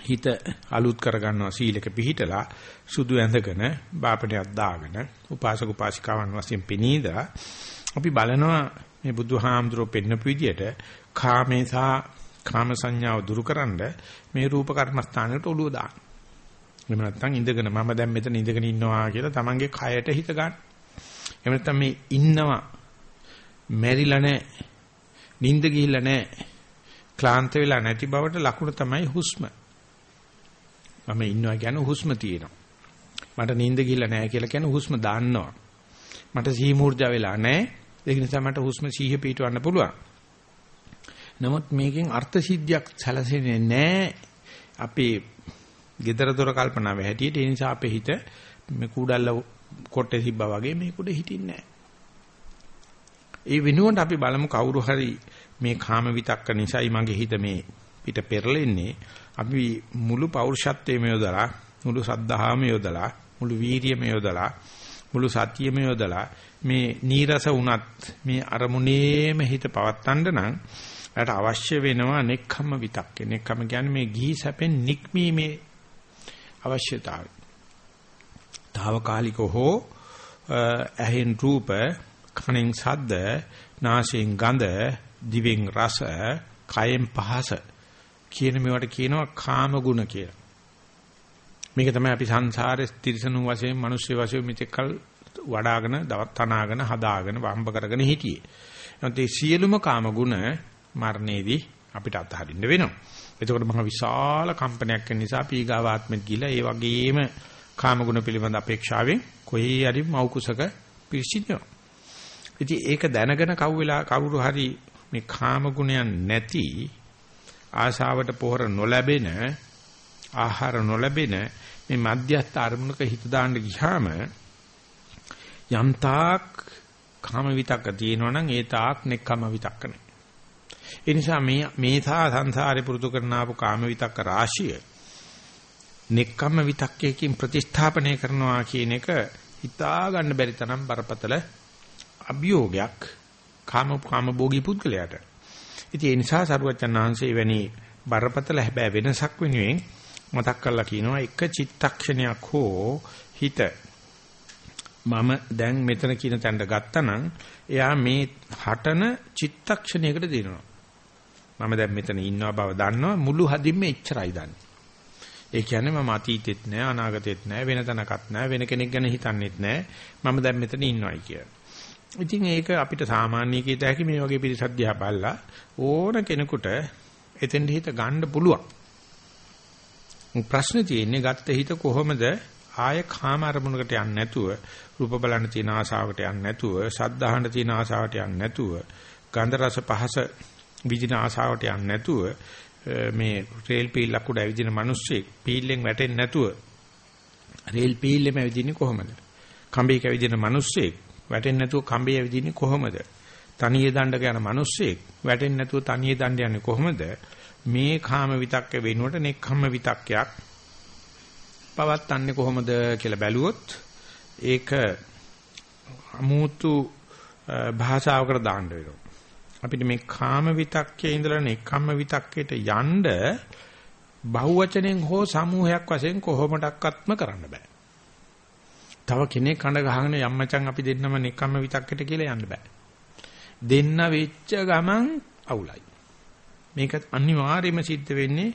හිත අලුත් කරගන්නවා සීලක පිහිටලා සුදු ඇඳගෙන බාපණයක් දාගෙන උපාසක උපාසිකාවන් වශයෙන් පිනීදා අපි බලනවා මේ බුදුහාමුදුරුවෝ පෙන්නපු විදියට කාමේ සහ කාම සංඥාව දුරුකරනද මේ රූප කර්මස්ථානයට ඔළුව දාන්න. එහෙම නැත්නම් ඉඳගෙන මම දැන් මෙතන ඉඳගෙන ඉන්නවා කියලා තමන්ගේ කයට හිත ගන්න. එහෙම නැත්නම් මේ ඉන්නවා මැරිලා නැහැ. නිින්ද ගිහිල්ලා නැහැ. ක්ලාන්ත වෙලා නැති බවට ලකුණ තමයි හුස්ම. මම ඉන්නවා කියන්නේ හුස්ම තියෙනවා. මට නිින්ද ගිහිල්ලා නැහැ කියලා කියන්නේ හුස්ම දාන්නවා. මට සීමුර්ජා වෙලා නැහැ. ඒක නිසා මට හුස්ම සීහ පිටවන්න පුළුවන්. නමුත් මේකෙන් අර්ථ සිද්ධියක් සැලසෙන්නේ නැහැ. අපේ gedara dora කල්පනාව හැටියට ඒ නිසා අපේ හිත මේ කුඩල්ල කොටේ තිබ්බා වගේ මේ කුඩේ හිටින්නේ ඒ වෙනුවට අපි බලමු කවුරු හරි මේ කාම විතක්ක නිසායි මගේ හිත මේ පිට පෙරලෙන්නේ අපි මුළු පෞරුෂත්වයේම යොදලා මුළු සද්ධාම යොදලා මුළු වීරියම යොදලා මුළු සතියෙම යොදලා මේ නීරස වුණත් මේ අරමුණේම හිත පවත්තන්න නම් එයාට අවශ්‍ය වෙනවා නෙක්ඛම්ම විතක්කේ නෙක්ඛම්ම කියන්නේ මේ ගිහි සැපෙන් නික්මීමේ අවශ්‍යතාවය. తాවකාලික හෝ ඇහෙන් රූප කනෙන් ශබ්ද නාසයෙන් ගඳ දිවෙන් රස කයෙන් පහස කියන මේවට කියනවා කාම ගුණ කියලා. මේක තමයි අපි සංසාරේ තිරසනු වශයෙන් මිනිස්සු වශයෙන් මෙතෙක්කල් වඩාගෙන දවත් තනාගෙන හදාගෙන වම්බ කරගෙන හිටියේ. එහෙනම් මේ සියලුම කාම ගුණ මරණයේදී අපිට අත්හරින්න වෙනවා. එතකොට මහ විශාල කම්පනයක් වෙන නිසා පීගාවාත්මෙත් ගිලා ඒ වගේම කාමගුණ පිළිබඳ අපේක්ෂාවෙන් කොහේ හරි මෞකුසක පිරිසිදුනවා. ඉතින් ඒක දැනගෙන කවු වෙලා කවුරු හරි මේ කාමගුණයන් නැති ආශාවට පොහොර නොලැබෙන ආහාර නොලැබෙන මේ මධ්‍යස්ථ අරමුණක හිත දාන්න ගියාම යම්තාක් කාම විතක්ක තියෙනවා නම් ඒ තාක් නෙක්කම විතක්ක නැහැ. ඒ නිසා මේ මේසා සංසාරේ පුරුදු කරන ආපු කාම විතක්ක රාශිය නෙක්කම විතක්කයකින් ප්‍රතිස්ථාපනය කරනවා කියන එක හිතා ගන්න බැරි තරම් බරපතල අභියෝගයක් කාම කාම භෝගී පුද්ගලයාට. ඉතින් ඒ නිසා සරුවචන් වහන්සේ වැනි බරපතල හැබැයි වෙනසක් වෙනුවෙන් මතක් කරලා කියනවා එක චිත්තක්ෂණයක් හෝ හිත මම දැන් මෙතන කියන තැනට ගත්තනම් එයා මේ හටන චිත්තක්ෂණයකට දෙනවා. මම දැන් මෙතන ඉන්නවා බව දන්නවා මුළු හදින්ම එච්චරයි දන්නේ. ඒ කියන්නේ මම අතීතෙත් නෑ අනාගතෙත් නෑ වෙන තැනකත් නෑ වෙන කෙනෙක් ගැන හිතන්නෙත් නෑ මම දැන් මෙතන ඉන්නවයි කියලා. ඉතින් ඒක අපිට සාමාන්‍ය කීත හැකි මේ වගේ පිරිසක් දිහා බලලා ඕන කෙනෙකුට එතෙන්ට හිත ගන්න පුළුවන්. ප්‍රශ්නේ තියෙන්නේ ගත්ත හිත කොහොමද ආය කාම අරමුණකට යන්නේ නැතුව රූප බලන්න තියෙන ආසාවට යන්නේ නැතුව ශබ්ද අහන්න තියෙන ආසාවට යන්නේ නැතුව ගන්ධ රස පහස විදින ආසාවට යන්නේ නැතුව මේ රේල් පීල්ලක් උඩ ඇවිදින මිනිස්සෙක් පීල්ලෙන් වැටෙන්නේ නැතුව රේල් පීල්ලෙම ඇවිදින්නේ කොහොමද? කඹේක ඇවිදින මිනිස්සෙක් වැටෙන්නේ නැතුව කඹේ ඇවිදින්නේ කොහොමද? තනියේ දණ්ඩක යන මිනිස්සෙක් වැටෙන්නේ නැතුව තනියේ දණ්ඩ යන්නේ කොහොමද? මේ කාම විතක්ක වෙනුවට නෙක්ඛම්ම විතක්කයක් පවත්න්නේ කොහොමද කියලා බැලුවොත් ඒක අමුතු භාෂාවකට දාන්න වෙනවා. අපිට මේ කාම විතක්කේ ඉඳලා නෙක්ඛම්ම විතක්කේට යන්න බහුවචනෙන් හෝ සමූහයක් වශයෙන් කොහොමඩක්වත්ම කරන්න බෑ. තව කෙනෙක් කඳ ගහගෙන යම්මචන් අපි දෙන්නම නෙක්ඛම්ම විතක්කේට කියලා යන්න බෑ. දෙන්න වෙච්ච ගමන් අවුලයි. මේක අනිවාර්යයෙන්ම සිද්ධ වෙන්නේ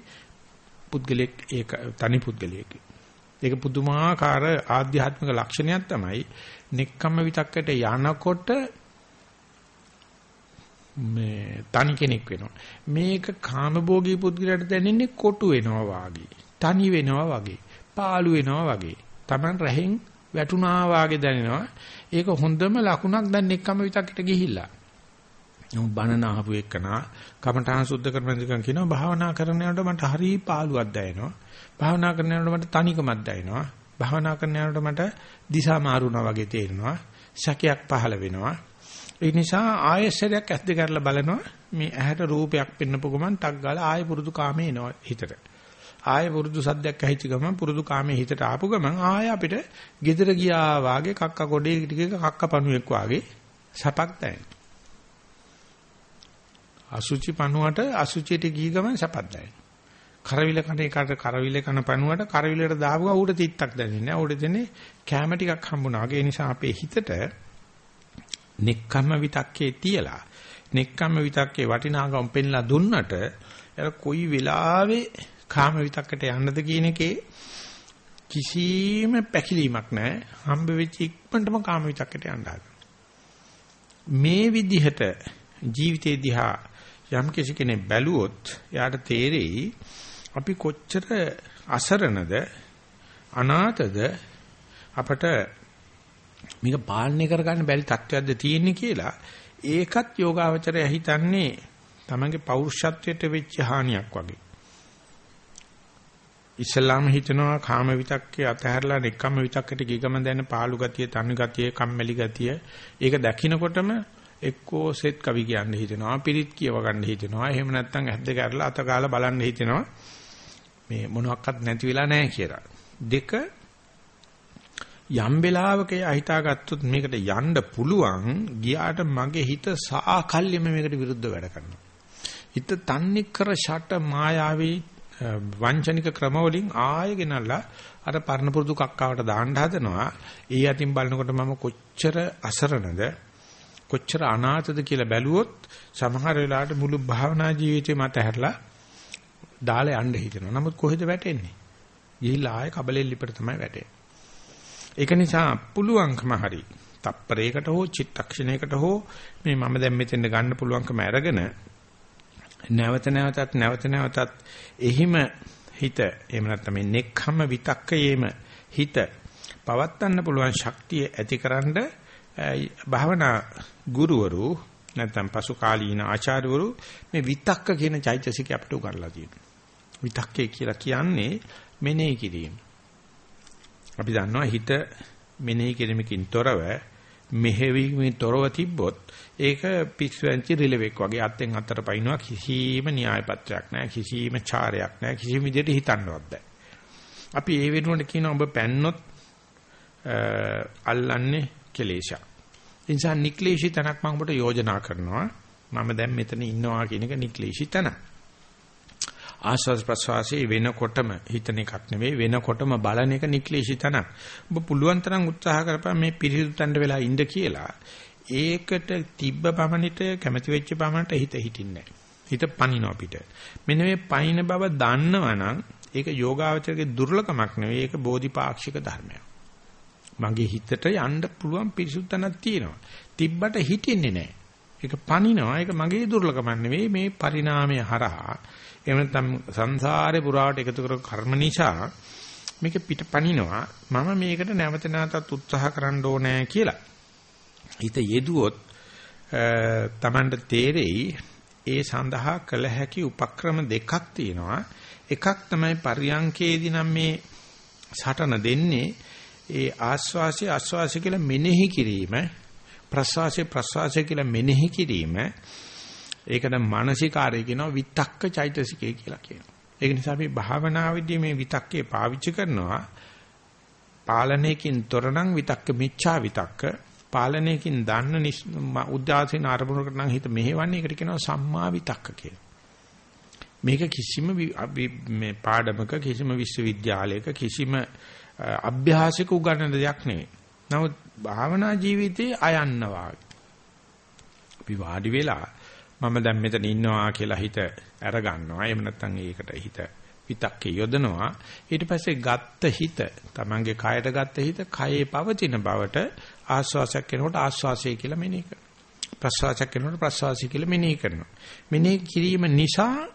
පුද්ගලෙක් ඒක තනි පුද්ගලයෙක්. ඒක පුදුමාකාර ආධ්‍යාත්මික ලක්ෂණයක් තමයි නෙක්ඛම්ම විතක්කේට යනකොට මේ තනි කෙනෙක් වෙනවා. මේක කාමභෝගී පුද්ගලයාට දැනෙන්නේ කොටු වෙනවා වාගේ. තනි වෙනවා වගේ. පාළු වෙනවා වගේ. Taman රහෙන් වැටුණා වාගේ දැනෙනවා. ඒක හොඳම ලකුණක් දැන් එක්කම විතක්කට ගිහිල්ලා. නමුත් බණන අහපු එකනා කමඨාන් සුද්ධ කරන දිකන් කියනවා භාවනා කරන යනකොට මට හරි පාළුවක් දැනෙනවා. භාවනා කරන යනකොට මට තනිකමක් දැනෙනවා. භාවනා කරන යනකොට මට දිශා මාරුණා වගේ තේරෙනවා. සැකයක් පහළ වෙනවා. ඒ නිසා ආයෙසරයක් ඇස් දෙක අරලා බලනවා මේ ඇහැට රූපයක් පෙන්නපු ගමන් ටක් ගාලා ආයෙ පුරුදු කාමේ එනවා හිතට. ආයෙ පුරුදු සද්දයක් ඇහිච්ච ගමන් පුරුදු කාමේ හිතට ආපු ගමන් ආයෙ අපිට gedara ගියා වාගේ කක්ක කොඩේ ටිකක කක්ක පණුවෙක් වාගේ සපක් දැනෙනවා. අසුචි පණුවට අසුචියට ගිය ගමන් සපක් දැනෙනවා. කරවිල කන එකට කරවිල කන පණුවට කරවිලට දාපුවා ඌට තිත්තක් දැනෙන්නේ නැහැ. ඌට දෙන්නේ කැම ටිකක් හම්බුණා. ඒ නිසා අපේ හිතට නෙක්ඛම්ම විතක්කේ තියලා නෙක්ඛම්ම විතක්කේ වටිනාකම් පෙන්ලා දුන්නට එර කොයි වෙලාවෙ කාම විතක්කට යන්නද කියන එකේ කිසිම පැකිලීමක් නැහැ. හම්බ වෙච්ච ඉක්මනටම කාම විතක්කට යන්න මේ විදිහට ජීවිතේ දිහා යම් කෙනෙක් බැලුවොත් එයාට තේරෙයි අපි කොච්චර අසරණද අනාථද අපට මේක පාලනය කරගන්න බැරි තත්ත්වයක්ද තියෙන්නේ කියලා ඒකත් යෝගාවචරය හිතන්නේ තමන්ගේ පෞරුෂත්වයට වෙච්ච හානියක් වගේ. ඉස්ලාම හිතනවා කාම විතක්කේ අතහැරලා නෙක්කම විතක්කට ගිගම දැන පාළු ගතිය, තනු ගතිය, කම්මැලි ගතිය. ඒක දකින්නකොටම එක්කෝ සෙත් කවි කියන්න හිතෙනවා, පිරිත් කියව ගන්න හිතෙනවා. එහෙම නැත්නම් ඇද්ද ගැරලා අත ගාලා බලන්න හිතෙනවා. මේ මොනවත් නැති වෙලා නැහැ කියලා. දෙක යම් වෙලාවක අහිතාගත්තොත් මේකට යන්න පුළුවන් ගියාට මගේ හිත සාකල්යෙම මේකට විරුද්ධ වැඩ කරනවා. හිත තන්නේ කර ෂට මායාවී වංචනික ක්‍රම වලින් ආයෙ ගෙනල්ලා අර පරණ පුරුදු කක්කාවට දාන්න හදනවා. ඒ අතින් බලනකොට මම කොච්චර අසරණද කොච්චර අනාථද කියලා බැලුවොත් සමහර වෙලාවට මුළු භාවනා ජීවිතේ මත හැරලා දාලා යන්න හිතෙනවා. නමුත් කොහෙද වැටෙන්නේ? ගිහිල්ලා ආයෙ කබලෙල් ලිපට තමයි වැටෙන්නේ. ඒක නිසා පුළුවන්කම හරි තප්පරයකට හෝ චිත්තක්ෂණයකට හෝ මේ මම දැන් මෙතෙන්ද ගන්න පුළුවන්කම අරගෙන නැවත නැවතත් නැවත නැවතත් එහිම හිත එහෙම නැත්නම් මේ නෙක්ඛම්ම විතක්කයේම හිත පවත්වන්න පුළුවන් ශක්තිය ඇතිකරනද භාවනා ගුරුවරු නැත්නම් පසු කාලීන ආචාර්යවරු මේ විතක්ක කියන චෛතසිකය අපිට උගන්ලා තියෙනවා. විතක්කේ කියලා කියන්නේ මෙනෙහි කිරීම. අපි දන්නවා හිත මෙනෙහි කිරීමකින් තොරව මෙහෙවීමකින් තොරව තිබ්බොත් ඒක පිස්සුවෙන්චි රිලෙවෙක් වගේ අත්ෙන් අතට පයින්නවා කිසිම න්‍යාය පත්‍රයක් නැහැ කිසිම චාරයක් නැහැ කිසිම විදිහට හිතන්නවත් බෑ. අපි ඒ වෙනුවට කියන ඔබ පැන්නොත් අල්ලන්නේ කෙලේශා. ඒ නිසා නික්ලේශී තනක් මම ඔබට යෝජනා කරනවා. මම දැන් මෙතන ඉන්නවා කියන එක නික්ලේශී තනක්. ආස්වාද ප්‍රසවාසයේ වෙනකොටම හිතන එකක් නෙවෙයි වෙනකොටම බලන එක නික්ලේශී තනක්. ඔබ පුළුවන් තරම් උත්සාහ කරපන් මේ පිරිසිදු තණ්ඩ වෙලා ඉන්න කියලා. ඒකට තිබ්බ පමණිට කැමැති වෙච්ච පමණට හිත හිටින්නේ හිත පනිනවා පිට. මෙන්න මේ පයින් බව දන්නවනම් ඒක යෝගාවචරයේ දුර්ලභමක් නෙවෙයි ඒක බෝධිපාක්ෂික ධර්මයක්. මගේ හිතට යන්න පුළුවන් පිරිසුදුතනක් තියෙනවා. තිබ්බට හිටින්නේ නැහැ. ඒක පනිනවා. ඒක මගේ දුර්ලභමක් නෙවෙයි මේ පරිණාමය හරහා. එහෙම නැත්නම් සංසාරේ පුරාවට එකතු කර කර්ම නිසා මේක පිට පනිනවා. මම මේකට නැවත නැවතත් උත්සාහ කරන්න ඕනේ කියලා. හිත යෙදුවොත් තමන්ට තේරෙයි ඒ සඳහා කළ හැකි උපක්‍රම දෙකක් තියෙනවා. එකක් තමයි පරියංකේදී නම් මේ සටන දෙන්නේ ඒ ආස්වාසිය ආස්වාසිය කියලා මෙනෙහි කිරීම ප්‍රසවාසය ප්‍රසවාසය කියලා මෙනෙහි කිරීම ඒකට මානසිකාරය කියනවා විතක්ක චෛතසිකය කියලා කියනවා. ඒක නිසා අපි භාවනාවේදී මේ විතක්කේ පාවිච්චි කරනවා පාලනයකින් තොරනම් විතක්ක මිච්ඡා විතක්ක පාලනයකින් දන්න උද්දාසීන අරමුණකට නම් හිත මෙහෙවන්නේ ඒකට කියනවා සම්මා විතක්ක කියලා. මේක කිසිම මේ පාඩමක කිසිම විශ්වවිද්‍යාලයක කිසිම අභ්‍යාසික උගන්නන දෙයක් නෙවෙයි. නමුත් භාවනා ජීවිතේ අයන්නවා. අපි වාඩි වෙලා මම දැන් මෙතන ඉන්නවා කියලා හිත අර ගන්නවා. එහෙම නැත්නම් ඒකට හිත විතක්කේ යොදනවා. ඊට පස්සේ ගත්ත හිත, Tamange කයට ගත්ත හිත කයේ පවතින බවට ආස්වාසයක් කරනකොට ආස්වාසය කියලා මෙනෙහි කරනවා. ප්‍රස්වාසයක් කරනකොට ප්‍රස්වාසය කියලා මෙනෙහි කරනවා. මෙනෙහි කිරීම නිසා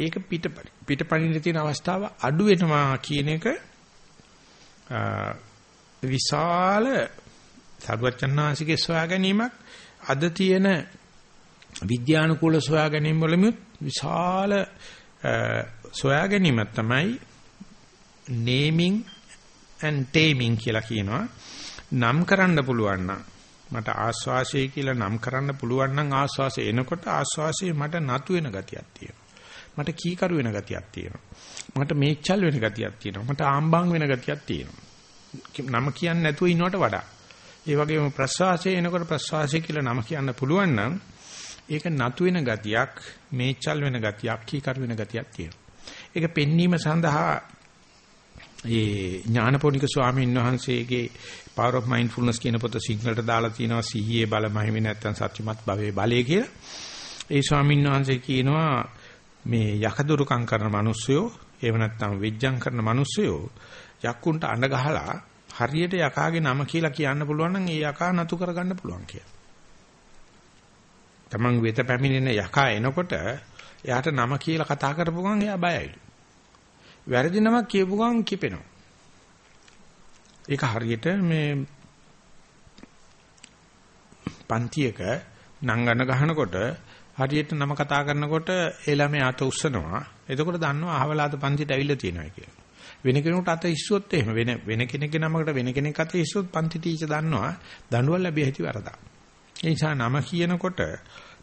ඒක පිට පිටපණින්න තියෙන අවස්ථාව අඩු වෙනවා කියන එක විශාල සරුවචනාංශිකේ සොයා ගැනීමක් අද තියෙන විද්‍යානුකූල සොයා ගැනීම වලම විශාල සොයා ගැනීමක් තමයි naming and taming කියලා කියනවා නම් කරන්න පුළුවන් නම් මට ආස්වාසය කියලා නම් කරන්න පුළුවන් නම් ආස්වාසය එනකොට ආස්වාසයේ මට නතු වෙන ගතියක් තියෙනවා. මට කීකරු වෙන ගතියක් තියෙනවා. මට මේචල් වෙන ගතියක් තියෙනවා. මට ආම්බන් වෙන ගතියක් තියෙනවා. නම කියන්නේ නැතුව ඉන්නවට වඩා. ඒ වගේම ප්‍රසවාසය එනකොට ප්‍රසවාසය කියලා නම කියන්න පුළුවන් නම් ඒක නතු වෙන ගතියක්, මේචල් වෙන ගතියක්, කීකරු වෙන ගතියක් තියෙනවා. ඒක පෙන්වීම සඳහා ඒ ඥානපෝනික ස්වාමීන් වහන්සේගේ Power of Mindfulness කියන පොත සිංහලට දාලා තියෙනවා සිහියේ බල මහිමේ නැත්තම් සත්‍යමත් භවයේ බලය කියලා. ඒ ස්වාමීන් වහන්සේ කියනවා මේ යකදුරුකම් කරන මිනිස්සුયો එහෙම නැත්නම් වෙජ්ජම් කරන මිනිස්සුયો යක්කුන්ට අඬ ගහලා හරියට යකාගේ නම කියලා කියන්න පුළුවන් නම් ඒ යකා නතු කරගන්න පුළුවන් කියලා. Taman වෙත පැමිණෙන යකා එනකොට එයාට නම කියලා කතා කරපු ගමන් එයා බයයිලු. වැරදි නමක් කියපු ගමන් කිපෙනවා. ඒක හරියට මේ පන්තියක නංගන ගහනකොට හරියට නම කතා කරනකොට ඒ ළමයා අත උස්සනවා. එතකොට දන්නවා අහවලාද පන්තියට ඇවිල්ලා තියෙනවා කියලා. වෙන කෙනෙකුට අත ඉස්සුවොත් එහෙම වෙන වෙන කෙනෙක්ගේ නමකට වෙන කෙනෙක් අත ඉස්සුවොත් පන්ති ටීචර් දන්නවා දඬුවම් ලැබිය හැටි වරදක්. ඒ නිසා නම කියනකොට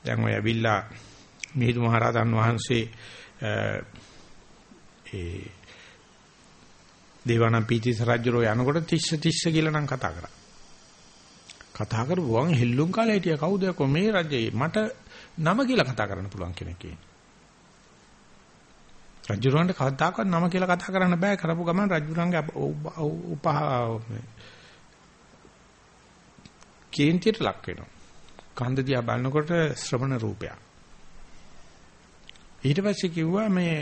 දැන් ඔය ඇවිල්ලා මිහිඳු මහරහතන් වහන්සේ ඒ දේවානම් පීතිස රජුරෝ යනකොට තිස්ස තිස්ස කියලා නම් කතා කරා. කතා කරපුවාන් හෙල්ලුම් කාලේ හිටිය කවුද කොමේ රජේ මට නම කියලා කතා කරන්න පුළුවන් කෙනෙක් ඉන්නේ. රජුරවන්ට කවදාකවත් නම කියලා කතා කරන්න බෑ කරපු ගමන් රජුරන්ගේ උපහ කේන්තියට ලක් වෙනවා. කන්ද දිහා බලනකොට ශ්‍රවණ රූපයක්. ඊට පස්සේ කිව්වා මේ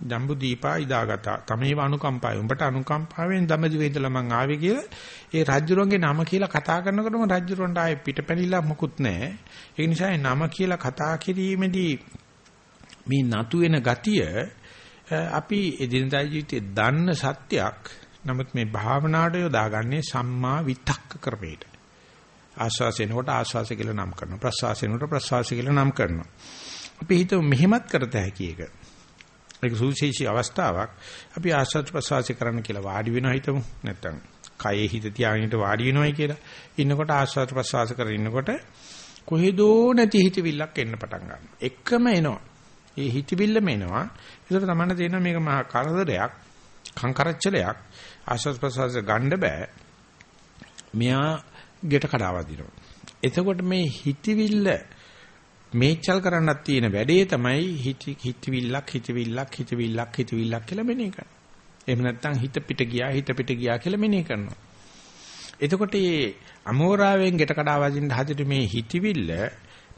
ජම්බු දීපා ඉදාගත. තමේව අනුකම්පාවයි උඹට අනුකම්පාවෙන් දඹදිව ඉඳලා මං ආවේ කියලා ඒ රජුරන්ගේ නම කියලා කතා කරනකොටම රජුරන්ට ආයේ පිටපැනිලා මොකුත් නැහැ. ඒ නිසා නම කියලා කතා කිරීමේදී මේ නතු වෙන ගතිය අපි එදිනදා ජීවිතේ දන්න සත්‍යයක්. නමුත් මේ භාවනාවට යොදාගන්නේ සම්මා විතක්ක ක්‍රමයට. ආස්වාසයෙන්කොට ආස්වාසය කියලා නම් කරනවා. ප්‍රස්වාසයෙන්කොට ප්‍රස්වාසය කියලා නම් කරනවා. අපි හිතුව මෙහෙමත් කරත හැකි එක. ඒක සුවිශේෂී අවස්ථාවක්. අපි ආස්වාද ප්‍රසවාසය කරන්න කියලා වාඩි වෙනවා හිතමු. නැත්තම් කයේ හිත තියාගෙන වාඩි වෙනවයි කියලා. ඉන්නකොට ආස්වාද ප්‍රසවාස කරගෙන ඉන්නකොට කොහෙදෝ නැති හිතවිල්ලක් එන්න පටන් ගන්නවා. එකම එනවා. ඒ හිතවිල්ලම එනවා. ඒකට තමයි තේරෙනවා මේක මහා කරදරයක් කංකරච්චලයක්. ආස්වාද ප්‍රසවාස ගන්න බෑ. මෙයා ගෙට කඩාවදිනවා එතකොට මේ හිතවිල්ල මේචල් කරන්නත් තියෙන වැඩේ තමයි හිතවිල්ලක් හිතවිල්ලක් හිතවිල්ලක් හිතවිල්ලක් කියලා මෙනේ කරනවා. එහෙම නැත්නම් හිත පිට ගියා හිත පිට ගියා කියලා මෙනේ කරනවා. එතකොට මේ අමෝරාවෙන් ගෙට කඩා වදින්න හදිට මේ හිතවිල්ල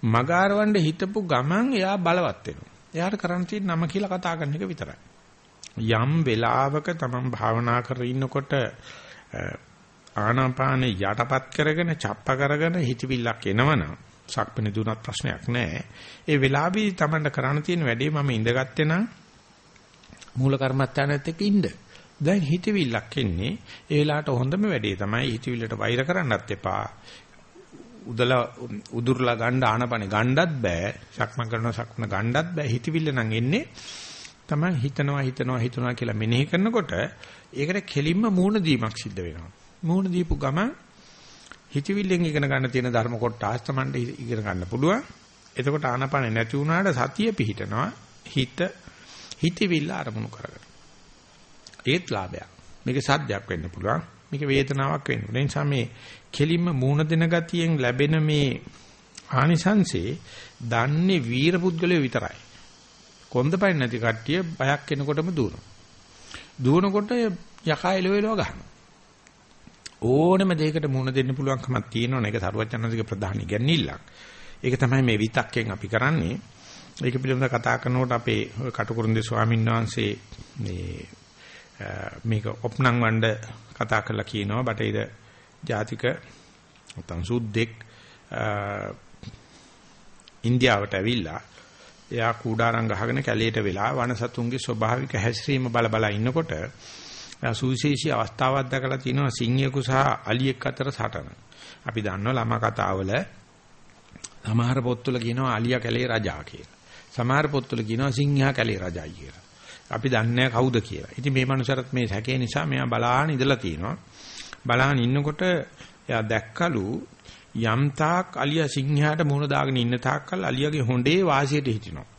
මගාරවන්න හිතපු ගමන් එයා බලවත් වෙනවා. එයාට කරන්න තියෙන නම කියලා කතා කරන එක විතරයි. යම් වෙලාවක තමන් භාවනා කරගෙන ඉන්නකොට ආනාපාන යටපත් කරගෙන චප්ප කරගෙන හිතවිල්ලක් එනවනම් සක්පනේ දුනත් ප්‍රශ්නයක් නැහැ. ඒ වෙලාවේදී Tamanට කරන්න තියෙන වැඩේ මම ඉඳගත්තේ නම් මූල කර්මත්තානෙත් එක්ක ඉන්න. දැන් හිතවිල්ලක් එන්නේ ඒ වෙලාවට හොඳම වැඩේ තමයි හිතවිල්ලට වෛර කරන්නත් එපා. උදලා උදුරලා ගන්න ආනපනේ ගණ්ඩත් බෑ. සක්මන් කරනවා සක්මන ගණ්ඩත් බෑ. හිතවිල්ල නම් එන්නේ තමයි හිතනවා හිතනවා හිතනවා කියලා මෙනෙහි කරනකොට ඒකට කෙලින්ම මූණ දීමක් සිද්ධ වෙනවා. මූණ දීපු ගමන් හිතවිල්ලෙන් ඉගෙන ගන්න තියෙන ධර්ම කොටස් තමන්ට ඉගෙන ගන්න පුළුවන්. එතකොට ආනපන නැති වුණාට සතිය පිහිටනවා. හිත හිතවිල්ල අරමුණු කරගෙන. ඒත් ලාභයක්. මේක සද්දයක් වෙන්න පුළුවන්. මේක වේදනාවක් වෙන්න පුළුවන්. ඒ නිසා මේ කෙලින්ම මූණ දෙන ගතියෙන් ලැබෙන මේ ආනිසංසේ දන්නේ වීර පුද්ගලයෝ විතරයි. කොන්දපයින් නැති කට්ටිය බයක් එනකොටම දුවනවා. දුවනකොට යකා එලවෙලව ගහනවා. ඕනම දෙයකට මුහුණ දෙන්න පුළුවන්කමක් තියෙනවනේ ඒක සරුවචනන්දගේ ප්‍රධාන ඉගැන්නිල්ලක්. ඒක තමයි මේ විතක්කෙන් අපි කරන්නේ. ඒක පිළිබඳව කතා කරනකොට අපේ කටුකුරුන්දේ ස්වාමීන් වහන්සේ මේ මේක ඔප්නං වණ්ඩ කතා කරලා කියනවා බටේද ජාතික නැත්නම් සුද්දෙක් ඉන්දියාවට ඇවිල්ලා එයා කූඩාරම් ගහගෙන කැලේට වෙලා වනසතුන්ගේ ස්වභාවික හැසිරීම බල බල ඉන්නකොට සුවිශේෂී අවස්ථාවක් දැකලා තිනවා සිංහයෙකු සහ අලියෙක් අතර සටන. අපි දන්නවා ළමා කතාවල සමහර පොත්වල කියනවා අලියා කැලේ රජා කියලා. සමහර පොත්වල කියනවා සිංහයා කැලේ රජායි කියලා. අපි දන්නේ කවුද කියලා. ඉතින් මේ මනුස්සරත් මේ සැකේ නිසා මෙයා බලාන ඉඳලා තිනවා. බලාන ඉන්නකොට එයා දැක්කලු යම් තාක් අලියා සිංහයාට මුහුණ දාගෙන ඉන්න තාක්කල් අලියාගේ හොඬේ වාසියට හිටිනවා.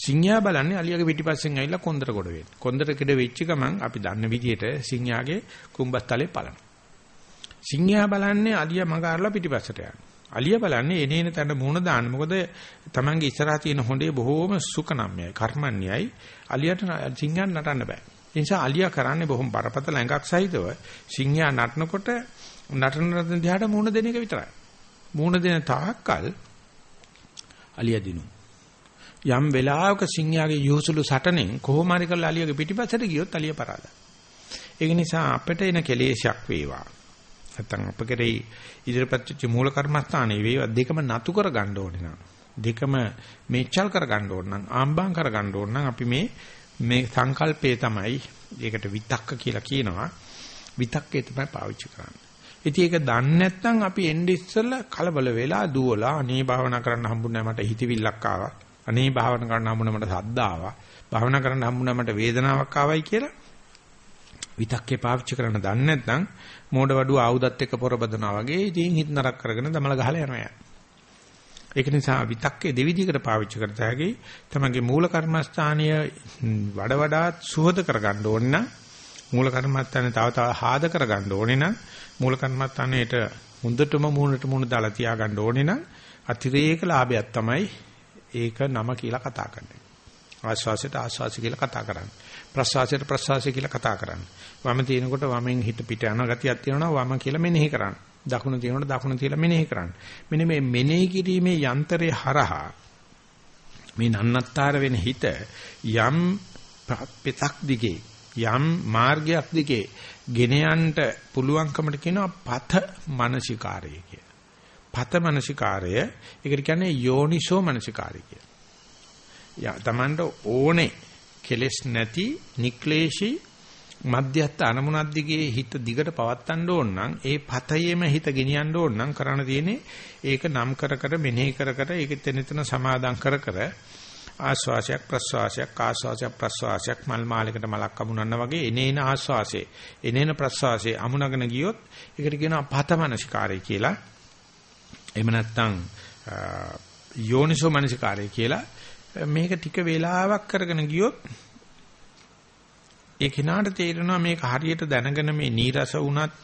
සිංහයා බලන්නේ අලියාගේ පිටිපස්සෙන් ඇවිල්ලා කොන්දර කොට වෙන්න. කොන්දර කෙඩ වෙච්ච ගමන් අපි දන්න විදිහට සිංහයාගේ කුඹස්තලේ පලන. සිංහයා බලන්නේ අලියා මග අරලා පිටිපස්සට යන. අලිය බලන්නේ එනේන තැන මුණ දාන්න. මොකද Tamange ඉස්සරහා තියෙන හොඬේ බොහෝම සුකනම්යයි, කර්මන්නේයි. අලියට සිංහයන් නටන්න බෑ. ඒ නිසා අලියා කරන්නේ බොහොම බරපතල ඇඟක් සහිතව සිංහයා නටනකොට නටන නටන දිහාට මුණ දෙන එක විතරයි. මුණ දෙන තාක්කල් අලියා දිනු. යම් වෙලාවක සිංහයාගේ යොහුසුළු සටනෙන් කොහොම හරි කරලා අලියාගේ පිටිපස්සට ගියොත් අලියා පරාදයි. ඒක නිසා අපිට එන කෙලේශයක් වේවා. නැත්තම් අප කෙරෙහි ඉදිරිපත් වෙච්ච මූල කර්මස්ථානේ වේවා දෙකම නතු කර ගන්න ඕනේ නම් දෙකම මේචල් කර ගන්න ඕන නම් ආම්බම් කර ගන්න ඕන නම් අපි මේ මේ සංකල්පය තමයි ඒකට විතක්ක කියලා කියනවා විතක්කේ තමයි පාවිච්චි කරන්නේ. ඉතින් ඒක දන්නේ නැත්නම් අපි එන්නේ ඉස්සෙල්ලා කලබල වෙලා දුවලා අනේ භාවනා කරන්න හම්බුනේ මට හිතවිල්ලක් ආවා. අනේ භාවනා කරන්න හම්බුනේ මට සද්ද ආවා. භාවනා කරන්න හම්බුනේ මට වේදනාවක් ආවයි කියලා විතක්කේ පාවිච්චි කරන්න දන්නේ නැත්නම් මෝඩ වඩුව ආයුධත් එක්ක පොරබදනවා වගේ ඉතින් හිත නරක කරගෙන දමල ගහලා යනවා. ඒක නිසා විතක්කේ දෙවිදිහකට පාවිච්චි කරත හැකි තමගේ මූල කර්මස්ථානීය වඩ වඩාත් සුහද කරගන්න ඕන නම් මූල කර්මස්ථානේ තව තව ආද කරගන්න ඕනේ නම් මූල කර්මස්ථානයේට හොඳටම මූණට මූණ දාලා තියාගන්න ඕනේ නම් අතිරේක ලාභයක් තමයි ඒක නම කියලා කතා කරන්නේ. ආස්වාසයට ආස්වාසි කියලා කතා කරන්නේ. ප්‍රස්වාසයට ප්‍රස්වාසය කියලා කතා කරන්නේ. වම තියෙනකොට වමෙන් හිත පිට යන ගතියක් තියෙනවා වම කියලා මෙනෙහි කරන්න. දකුණ තියෙනකොට දකුණ කියලා මෙනෙහි කරන්න. මෙන්න මේ මෙනෙහි කිරීමේ යන්ත්‍රය හරහා මේ නන්නත්තර වෙන හිත යම් පෙතක් දිගේ යම් මාර්ගයක් දිගේ ගෙන යන්න පුළුවන්කමට කියනවා පත මානසිකාරය කිය. පත මානසිකාරය ඒකට කියන්නේ යෝනිසෝ මානසිකාරය කිය. යා Tamanට ඕනේ කෙලෙස් නැති නික්ලේශී මධ්‍යස්ථ අනමුණක් දිගේ හිත දිගට පවත්තන්න ඕන නම් ඒ පතයේම හිත ගෙනියන්න ඕන නම් කරන්න තියෙන්නේ ඒක නම් කර කර මෙනෙහි කර කර ඒක තැනතන සමාදම් කර කර ආස්වාසයක් ප්‍රස්වාසයක් ආස්වාසයක් ප්‍රස්වාසයක් මල් මාලයකට මලක් අමුණන්න වගේ එනේන ආස්වාසේ එනේන ප්‍රස්වාසේ අමුණගෙන ගියොත් ඒකට කියනවා පතමනසිකාරය කියලා එහෙම නැත්නම් යෝනිසෝ මනසිකාරය කියලා මේක ටික වේලාවක් කරගෙන ගියොත් ඒ කිනාට තේරෙනවා මේක හරියට දැනගෙන මේ නීරස වුණත්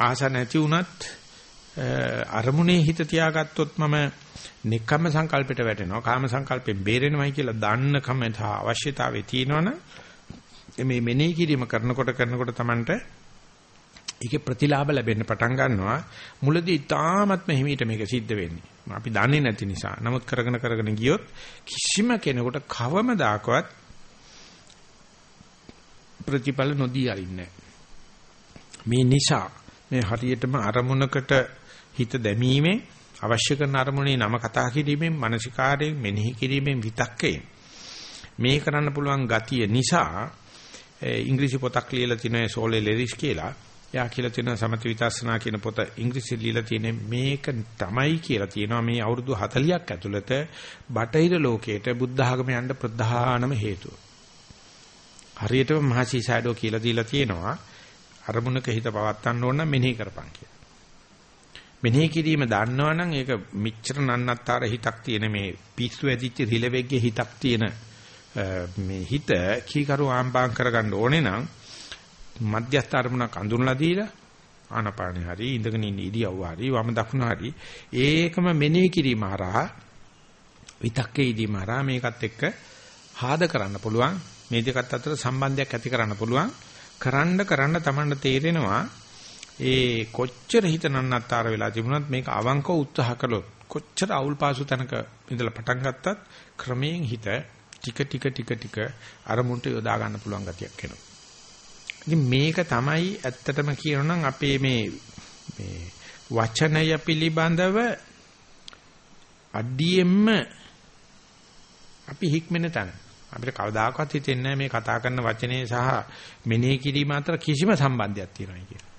ආස නැති වුණත් අරමුණේ හිත තියාගත්තොත් මම නික්කම සංකල්පයට වැටෙනවා. කාම සංකල්පයෙන් බේරෙනවයි කියලා දන්න කම අවශ්‍යතාවය තියෙනවනම් මේ මෙනෙහි කිරීම කරනකොට කරනකොට Tamanට ඒකේ ප්‍රතිලාභ ලැබෙන්න පටන් ගන්නවා. මුලදී තාමත්ම හිමීට මේක සිද්ධ වෙන්නේ. අපි දන්නේ නැති නිසා. නමුත් කරගෙන කරගෙන ගියොත් කිසිම කෙනෙකුට කවමදාකවත් ප්‍රතිඵල නොදී අරින්නේ මේ නිසා මේ හරියටම අරමුණකට හිත දැමීමෙන් අවශ්‍ය කරන අරමුණේ නම කතා කිරීමෙන් මානසිකාරයෙන් මෙනෙහි කිරීමෙන් විතක්කේ මේ කරන්න පුළුවන් ගතිය නිසා ඉංග්‍රීසි පොතක් ලියලා තිනේ සෝලේ ලෙරිස් කියලා. එයා කියලා තියෙන සමථ විදර්ශනා කියන පොත ඉංග්‍රීසි ලියලා තියෙන මේක තමයි කියලා තියෙනවා මේ අවුරුදු 40ක් ඇතුළත බටහිර ලෝකයට බුද්ධ ආගම යන්න ප්‍රධානම හේතුව. හරියටම මහසීසඩෝ කියලා දීලා තියෙනවා අරමුණක හිත පවත්තන්න ඕන නම් මෙනෙහි කරපන් කියලා. මෙනෙහි කිරීම දන්නවනම් ඒක මිච්ඡර නන්නත්තර හිතක් තියෙන මේ පිස්සු ඇදිච්ච රිලෙවෙග්ගේ හිතක් තියෙන මේ හිත කීකරු ආම්බාම් කරගන්න ඕනේ නම් මධ්‍යස්ථ අරමුණක් අඳුනලා දීලා ආනපානෙ හරි ඉඳගෙන ඉන්න ඉරියව්ව හරි වම දකුණ හරි ඒකම මෙනෙහි කිරීම හරහා විතක්කේ ඉදීම හරහා මේකත් එක්ක ආද කරන්න පුළුවන්. මේ දෙකත් අතර සම්බන්ධයක් ඇති කරන්න පුළුවන්. කරන්න කරන්න තමන්ට තේරෙනවා ඒ කොච්චර හිත නන්නත්තර වෙලා තිබුණත් මේක අවංකව උත්සාහ කළොත් කොච්චර අවුල් පාසු තැනක ඉඳලා පටන් ගත්තත් ක්‍රමයෙන් හිත ටික ටික ටික ටික අරමුණට යොදා ගන්න පුළුවන් ගතියක් එනවා. ඉතින් මේක තමයි ඇත්තටම කියනනම් අපේ මේ මේ වචනය පිළිබඳව අඩියෙන්ම අපි හික්මෙන තැන. අපිට කවදාකවත් හිතෙන්නේ මේ කතා කරන වචනේ සහ මෙනෙහි කිරීම අතර කිසිම සම්බන්ධයක් තියෙනවා කියලා.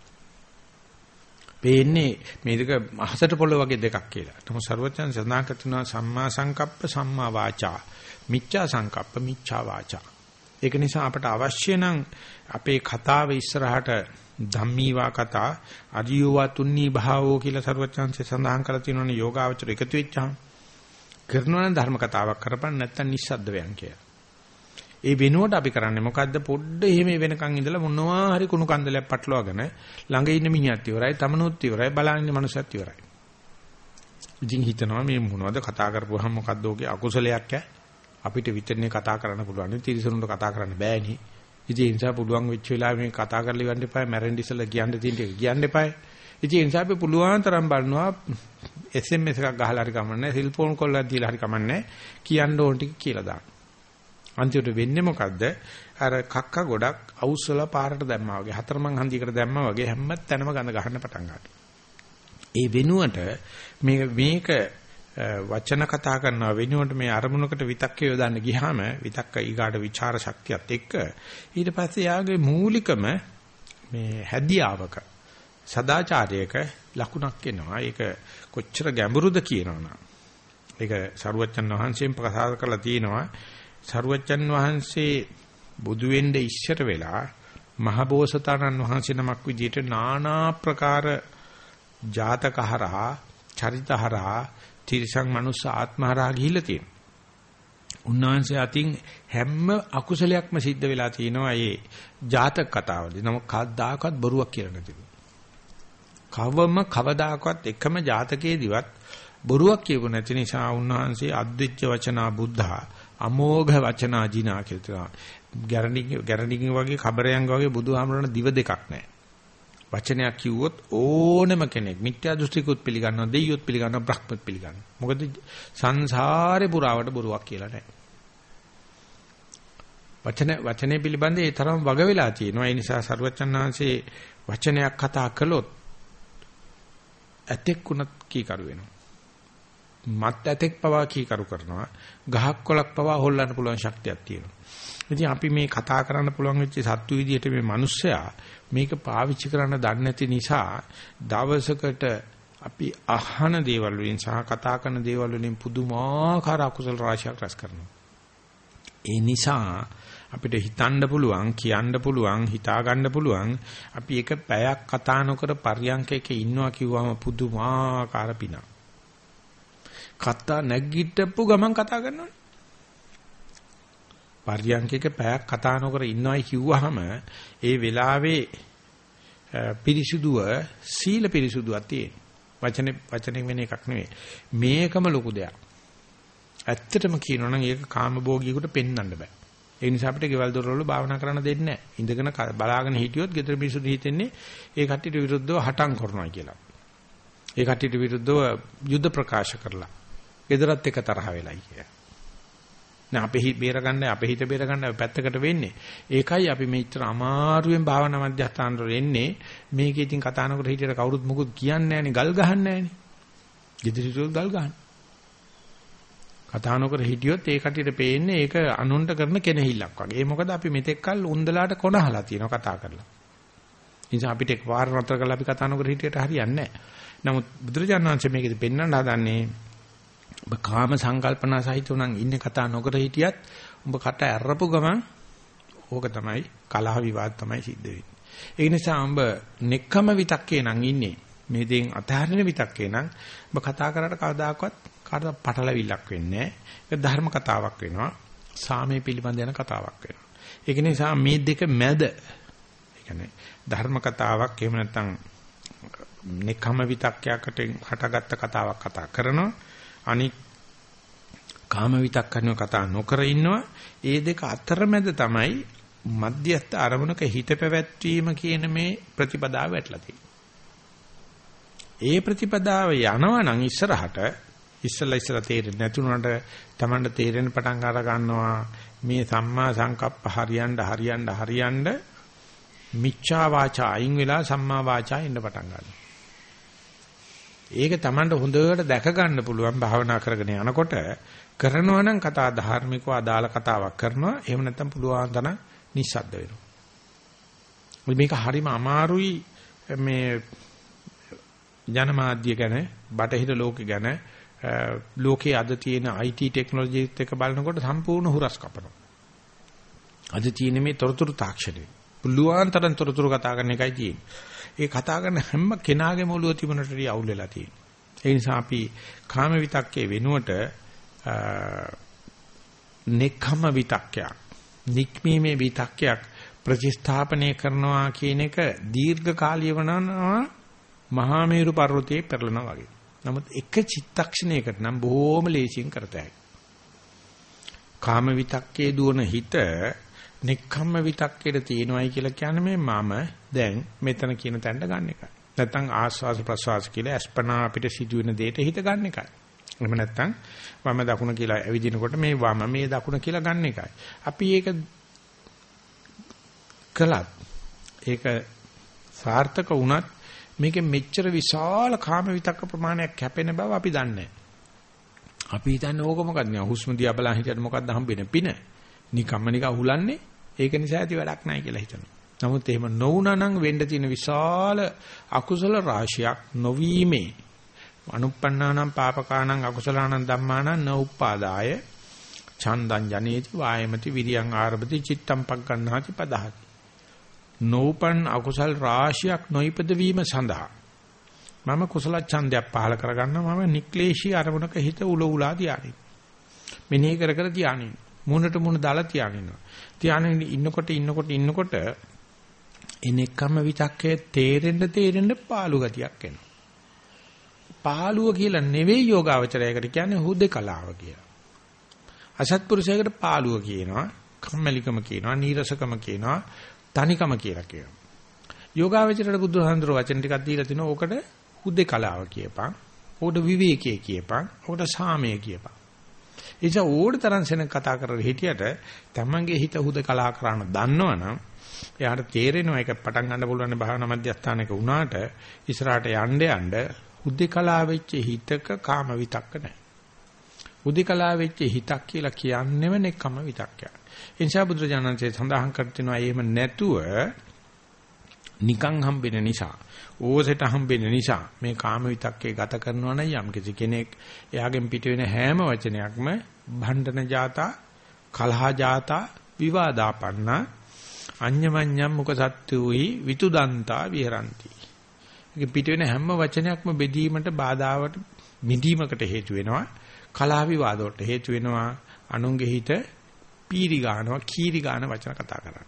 පේන්නේ මේ දෙක අහසට පොළොව වගේ දෙකක් කියලා. නමුත් ਸਰවඥයන් සඳහන් කරනවා සම්මා සංකප්ප සම්මා වාචා. මිච්ඡා සංකප්ප මිච්ඡා වාචා. ඒක නිසා අපට අවශ්‍ය නම් අපේ කතාව ඉස්සරහට ධම්මීවා කතා අජීවවා තුන්නී භාවෝ කියලා සරුවචාන්සේ සඳහන් කරලා තියෙනවනේ යෝගාවචර එකතු වෙච්චාම කරනවා නම් ධර්ම කතාවක් කරපන් නැත්තම් නිස්සද්ද වෙයන් කියලා. ඒ වෙනුවට අපි කරන්නේ මොකද්ද පොඩ්ඩ එහෙම වෙනකන් ඉඳලා මොනවා හරි කුණු කන්දලයක් පටලවාගෙන ළඟ ඉන්න මිනිහත් ඉවරයි තමනුත් ඉවරයි බලන් ඉන්න මනුස්සයත් ඉවරයි. ඉතින් හිතනවා මේ මොනවද කතා කරපුවාම මොකද්ද ඔගේ අකුසලයක් ඈ අපිට විතරනේ කතා කරන්න පුළුවන්. තිරිසනුන්ට කතා කරන්න බෑනේ. ඉතින් ඒ නිසා පුළුවන් වෙච්ච වෙලාවෙ මේ කතා කරලා ඉවන්න එපා. මැරෙන්න ඉස්සෙල්ලා කියන්න තියෙන ටික කියන්න එපා. ඉතින් ඒ නිසා අපි පුළුවන් තරම් බලනවා SMS එකක් ගහලා හරි කමන්නේ, සෙල් ෆෝන් කෝල්ලක් දීලා හරි කමන්නේ, කියන්න ඕන ටික කියලා දාන්න. අන්තිමට වෙන්නේ මොකද්ද? අර කක්ක ගොඩක් අවුස්සල පාරට දැම්මා වගේ හතරමං හන්දියකට දැම්මා වගේ හැම තැනම ගඳ ගන්න පටන් ගන්නවා. ඒ වෙනුවට මේක මේක වචන කතා කරනවා වෙනුවට මේ අරමුණකට විතක්කේ යොදන්න ගියාම විතක්ක ඊගාට ਵਿਚාර ශක්තියත් එක්ක ඊට පස්සේ යාගේ මූලිකම මේ හැදියාවක සදාචාරයක ලකුණක් එනවා. ඒක කොච්චර ගැඹුරුද කියනවනම්. ඒක සරුවච්චන් වහන්සේම ප්‍රකාශ කරලා තියෙනවා. සරුවච්චන් වහන්සේ බුදු වෙන්න ඉස්සර වෙලා මහබෝසතාණන් වහන්සේ නමක් විදිහට নানা ප්‍රකාර ජාතකහරහා චරිතහරහා තිරිසන් මනුස්ස ආත්මහරහා ගිහිල්ලා තියෙනවා. උන්වහන්සේ අතින් හැම අකුසලයක්ම සිද්ධ වෙලා තියෙනවා මේ ජාතක කතාවලදී. නම කවදාකවත් බොරුවක් කියලා නැතිලු. කවම කවදාකවත් එකම ජාතකයේදීවත් බොරුවක් කියපු නැති නිසා උන්වහන්සේ අද්විච්ච වචනා බුද්ධා අමෝඝ වචනා ජිනා කියලා. ගැරණි ගැරණි වගේ කබරයන් වගේ බුදුහාමරණ දිව දෙකක් නැහැ. වචනයක් කිව්වොත් ඕනම කෙනෙක් මිත්‍යා දෘෂ්ටිකුත් පිළිගන්නවා දෙයියොත් පිළිගන්නවා බ්‍රහ්මත් පිළිගන්නවා. මොකද සංසාරේ පුරාවට බොරුවක් කියලා නැහැ. වචන වචනේ පිළිබඳ ඒ තරම් වග වෙලා තියෙනවා. ඒ නිසා සරුවචනාංශේ වචනයක් කතා කළොත් ඇතෙක් උනත් කීකරු වෙනවා. මත් ඇතෙක් පවා කීකරු කරනවා. ගහක් කොලක් පවා හොල්ලන්න පුළුවන් ශක්තියක් තියෙනවා. ඉතින් අපි මේ කතා කරන්න පුළුවන් වෙච්ච සත්තු විදියට මේ මිනිස්සයා මේක පාවිච්චි කරන්න දන්නේ නැති නිසා දවසකට අපි අහන දේවල් වලින් සහ කතා කරන දේවල් වලින් පුදුමාකාර අකුසල රාශියක් රැස් කරනවා. ඒ නිසා අපිට හිතන්න පුළුවන් කියන්න පුළුවන් හිතා ගන්න පුළුවන් අපි එක පැයක් කතා නොකර පර්යංකයක ඉන්නවා කිව්වම පුදුමාකාර පිනක්. කතා නැගිටපු ගමන් කතා කරනවනේ. පර්යංකයක පැයක් කතා නොකර ඉන්නවයි කිව්වහම ඒ වෙලාවේ පිරිසුදුව සීල පිරිසුදුවක් තියෙන. වචනේ වචනෙන් වෙන එකක් නෙවෙයි. මේකම ලොකු දෙයක්. ඇත්තටම කියනවනම් ඒක කාමභෝගියෙකුට පෙන්වන්න බෑ. ඒ නිසා අපිට ගෙවල් දොරවල භාවනා කරන්න දෙන්නේ නැහැ. ඉඳගෙන බලාගෙන හිටියොත් ගෙදර මිනිස්සුන්ට හිතෙන්නේ ඒ කට්ටියට විරුද්ධව හටම් කරනවා කියලා. ඒ කට්ටියට විරුද්ධව යුද්ධ ප්‍රකාශ කරලා. ගෙදරත් එක තරහ වෙලයි කියලා. නෑ අපේ හිත බේරගන්න අපේ හිත බේරගන්න පැත්තකට වෙන්නේ. ඒකයි අපි මෙච්චර අමාරුවෙන් භාවනා මධ්‍යස්ථාන වල එන්නේ. මේකේ ඉතින් කතා නොකර හිටියට කවුරුත් මොකුත් කියන්නේ නෑනේ ගල් ගහන්නේ නෑනේ. ගෙදරිට ගල් ගහන්නේ. කතා නොකර හිටියොත් ඒ කටියට පේන්නේ ඒක අනුන්ට කරන කෙනහිල්ලක් වගේ. ඒ මොකද අපි මෙතෙක් කල් උන්දලාට කොනහලා තියෙනවා කතා කරලා. නිසා අපිට එක්වාර නතර කරලා අපි කතා නොකර හිටියට හරියන්නේ නැහැ. නමුත් බුදුරජාණන් වහන්සේ මේකෙදි පෙන්වන්න හදන්නේ ඔබ කාම සංකල්පනා සහිතව නම් ඉන්නේ කතා නොකර හිටියත් ඔබ කට ඇරපු ගමන් ඕක තමයි කලහ විවාද තමයි සිද්ධ වෙන්නේ. ඒ නිසා ඔබ නෙක්කම විතක්කේ නම් ඉන්නේ. මේ දෙයින් අතහරින විතක්කේ නම් ඔබ කතා කරලා කවදාකවත් කාටවත් පටලවිල්ලක් වෙන්නේ නැහැ. ධර්ම කතාවක් වෙනවා. සාමයේ පිළිබඳ යන කතාවක් වෙනවා. ඒක නිසා මේ දෙක මැද ඒ කියන්නේ ධර්ම කතාවක් එහෙම නැත්නම් නෙකම විතක්කයකට හටගත්ත කතාවක් කතා කරනවා. අනික් කාම විතක් කරන කතා නොකර ඉන්නවා. ඒ දෙක අතරමැද තමයි මධ්‍යස්ථ අරමුණක හිත පැවැත්වීම කියන මේ ප්‍රතිපදාව වැටලා තියෙන්නේ. ඒ ප්‍රතිපදාව යනවා නම් ඉස්සරහට ඉස්සලා ඉස්සලා තේරෙන්නේ නැතුණාට Tamanට තේරෙන පටන් අර ගන්නවා මේ සම්මා සංකප්ප හරියන්න හරියන්න හරියන්න මිච්ඡා වාචා අයින් වෙලා සම්මා වාචා එන්න පටන් ගන්නවා. ඒක Tamanට හොඳට දැක ගන්න පුළුවන් භාවනා කරගෙන යනකොට කරනවා නම් කතා ධාර්මිකව අදාළ කතාවක් කරනවා එහෙම නැත්නම් පුළුවන් තරම් නිස්සද්ද වෙනවා. මේක හරිම අමාරුයි මේ ජනමාධ්‍ය ගැන බටහිර ලෝකෙ ගැන ලෝකයේ අද තියෙන IT ටෙක්නොලොජිත් එක බලනකොට සම්පූර්ණ හුරස් කපනවා. අද තියෙන මේ තොරතුරු තාක්ෂණය. පුළුවන් තරම් තොරතුරු කතා කරන එකයි තියෙන්නේ. ඒ කතා කරන හැම කෙනාගේම ඔළුව තිබුණට වඩා අවුල් වෙලා තියෙනවා. ඒ නිසා අපි කාම විතක්කේ වෙනුවට නෙක්ඛම විතක්කයක් නික්මීමේ විතක්කයක් ප්‍රතිස්ථාපනය කරනවා කියන එක දීර්ඝ කාලීය වනවා මහා මේරු පර්වතයේ පෙරලනවා වගේ. නමුත් එක චිත්තක්ෂණයකට නම් බොහොම ලේසියෙන් කරතයි. කාම විතක්කේ දුවන හිත නෙක්ඛම්ම විතක්කේට තියෙනවයි කියලා කියන්නේ මේ මම දැන් මෙතන කියන තැනට ගන්න එකයි. නැත්තම් ආස්වාස ප්‍රසවාස කියලා අස්පනා අපිට සිදුවෙන දෙයට හිත ගන්න එකයි. එහෙම නැත්තම් වම දකුණ කියලා ඇවිදිනකොට මේ වම මේ දකුණ කියලා ගන්න එකයි. අපි ඒක කළත් ඒක සාර්ථක වුණත් මේකේ මෙච්චර විශාල කාම විතක්ක ප්‍රමාණයක් කැපෙන බව අපි දන්නේ අපි හිතන්නේ ඕක මොකක්ද නේ හුස්ම දිහා බලන් හිටියට මොකක්ද හම්බෙන්නේ පින නිකම්ම නිකන් හුලන්නේ ඒක නිසා ඇති වැඩක් නැහැ කියලා හිතනවා. නමුත් එහෙම නොවුනා නම් වෙන්න තියෙන විශාල අකුසල රාශියක් නොවීමේ අනුප්පන්නානම් පාපකානම් අකුසලානම් ධම්මානම් නෝප්පාදාය ඡන්දං ජනේති වායමති විරියං ආරභති චිත්තම් පග්ගණ්හාති පදහති. නෝපන් අකුසල් රාශියක් නොයිපද වීම සඳහා මම කුසල ඡන්දයක් පහල කරගන්නවා. මම නික්ලේශී අරමුණක හිත උල උලා තියානින් මෙනෙහි කර කර තියානින් මුණට මුණ දාලා තියානිනවා තියානින් ඉන්නකොට ඉන්නකොට ඉන්නකොට එනෙක්කම විතක්කේ තේරෙන්න තේරෙන්න පාළු ගතියක් එනවා. පාළුව කියලා නෙවෙයි යෝගාවචරයකට කියන්නේ හුදේකලාව කියලා. අසත්පුරුෂයකට පාළුව කියනවා, කම්මැලිකම කියනවා, නීරසකම කියනවා, තනිකම කියලා කියනවා. යෝගාවචරයට බුදුහාඳුර වචන ටිකක් දීලා තිනවා. ඕකට හුදේකලාව කියපන්. ඕකට විවේකයේ කියපන්. ඕකට සාමය කියපන්. එනිසා ඕඩ තරම් සෙන කතා කරලා හිටියට තමන්ගේ හිත හුදේකලා කරන්න දන්නවනම් එයාට තේරෙනවා ඒක පටන් ගන්න පුළුවන් භාවනා මධ්‍යස්ථානයක වුණාට ඉස්සරහට යන්න යන්න උද්දකලා වෙච්ච හිතක කාම විතක්ක නැහැ. උද්දකලා වෙච්ච හිතක් කියලා කියන්නේම නෙකම විතක්කයක්. ඒ නිසා බුදුරජාණන්සේ සඳහන් කර තිනවා එහෙම නැතුව නිකං හම්බෙන නිසා ඕසෙට හම්බෙන්න නිසා මේ කාම විතක්කේ ගත කරනවා නම් යම් කිසි කෙනෙක් එයාගෙන් පිට වෙන හැම වචනයක්ම භණ්ඩන ජාතා කලහා ජාතා විවාදාපන්න අඤ්ඤමඤ්ඤම් මුක සත්තුයි විතුදන්තා විහරಂತಿ. ඒක පිට වෙන හැම වචනයක්ම බෙදීමට බාධාවට මිදීමකට හේතු වෙනවා. කලහ විවාදවලට හේතු වෙනවා. අනුන්ගේ හිත පීරි ගන්නවා කීරි ගන්න වචන කතා කරන්නේ.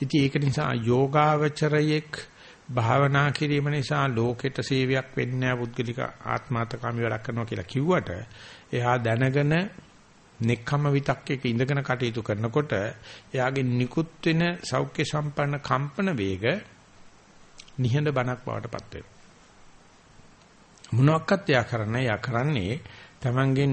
ඉතින් ඒක නිසා යෝගාවචරයෙක් භාවනා කිරීම නිසා ලෝකෙට සේවයක් වෙන්නේ නැහැ පුද්ගලික ආත්මාර්ථකාමී වැඩක් කරනවා කියලා කිව්වට එයා දැනගෙන නෙක්ඛම්ම විතක්කයක ඉඳගෙන කටයුතු කරනකොට එයාගේ නිකුත් වෙන සෞඛ්‍ය සම්පන්න කම්පන වේග නිහඬ බණක් බවට පත් වෙනවා. මොනක්වත් එයා කරන්නේ එයා කරන්නේ තමන්ගෙන්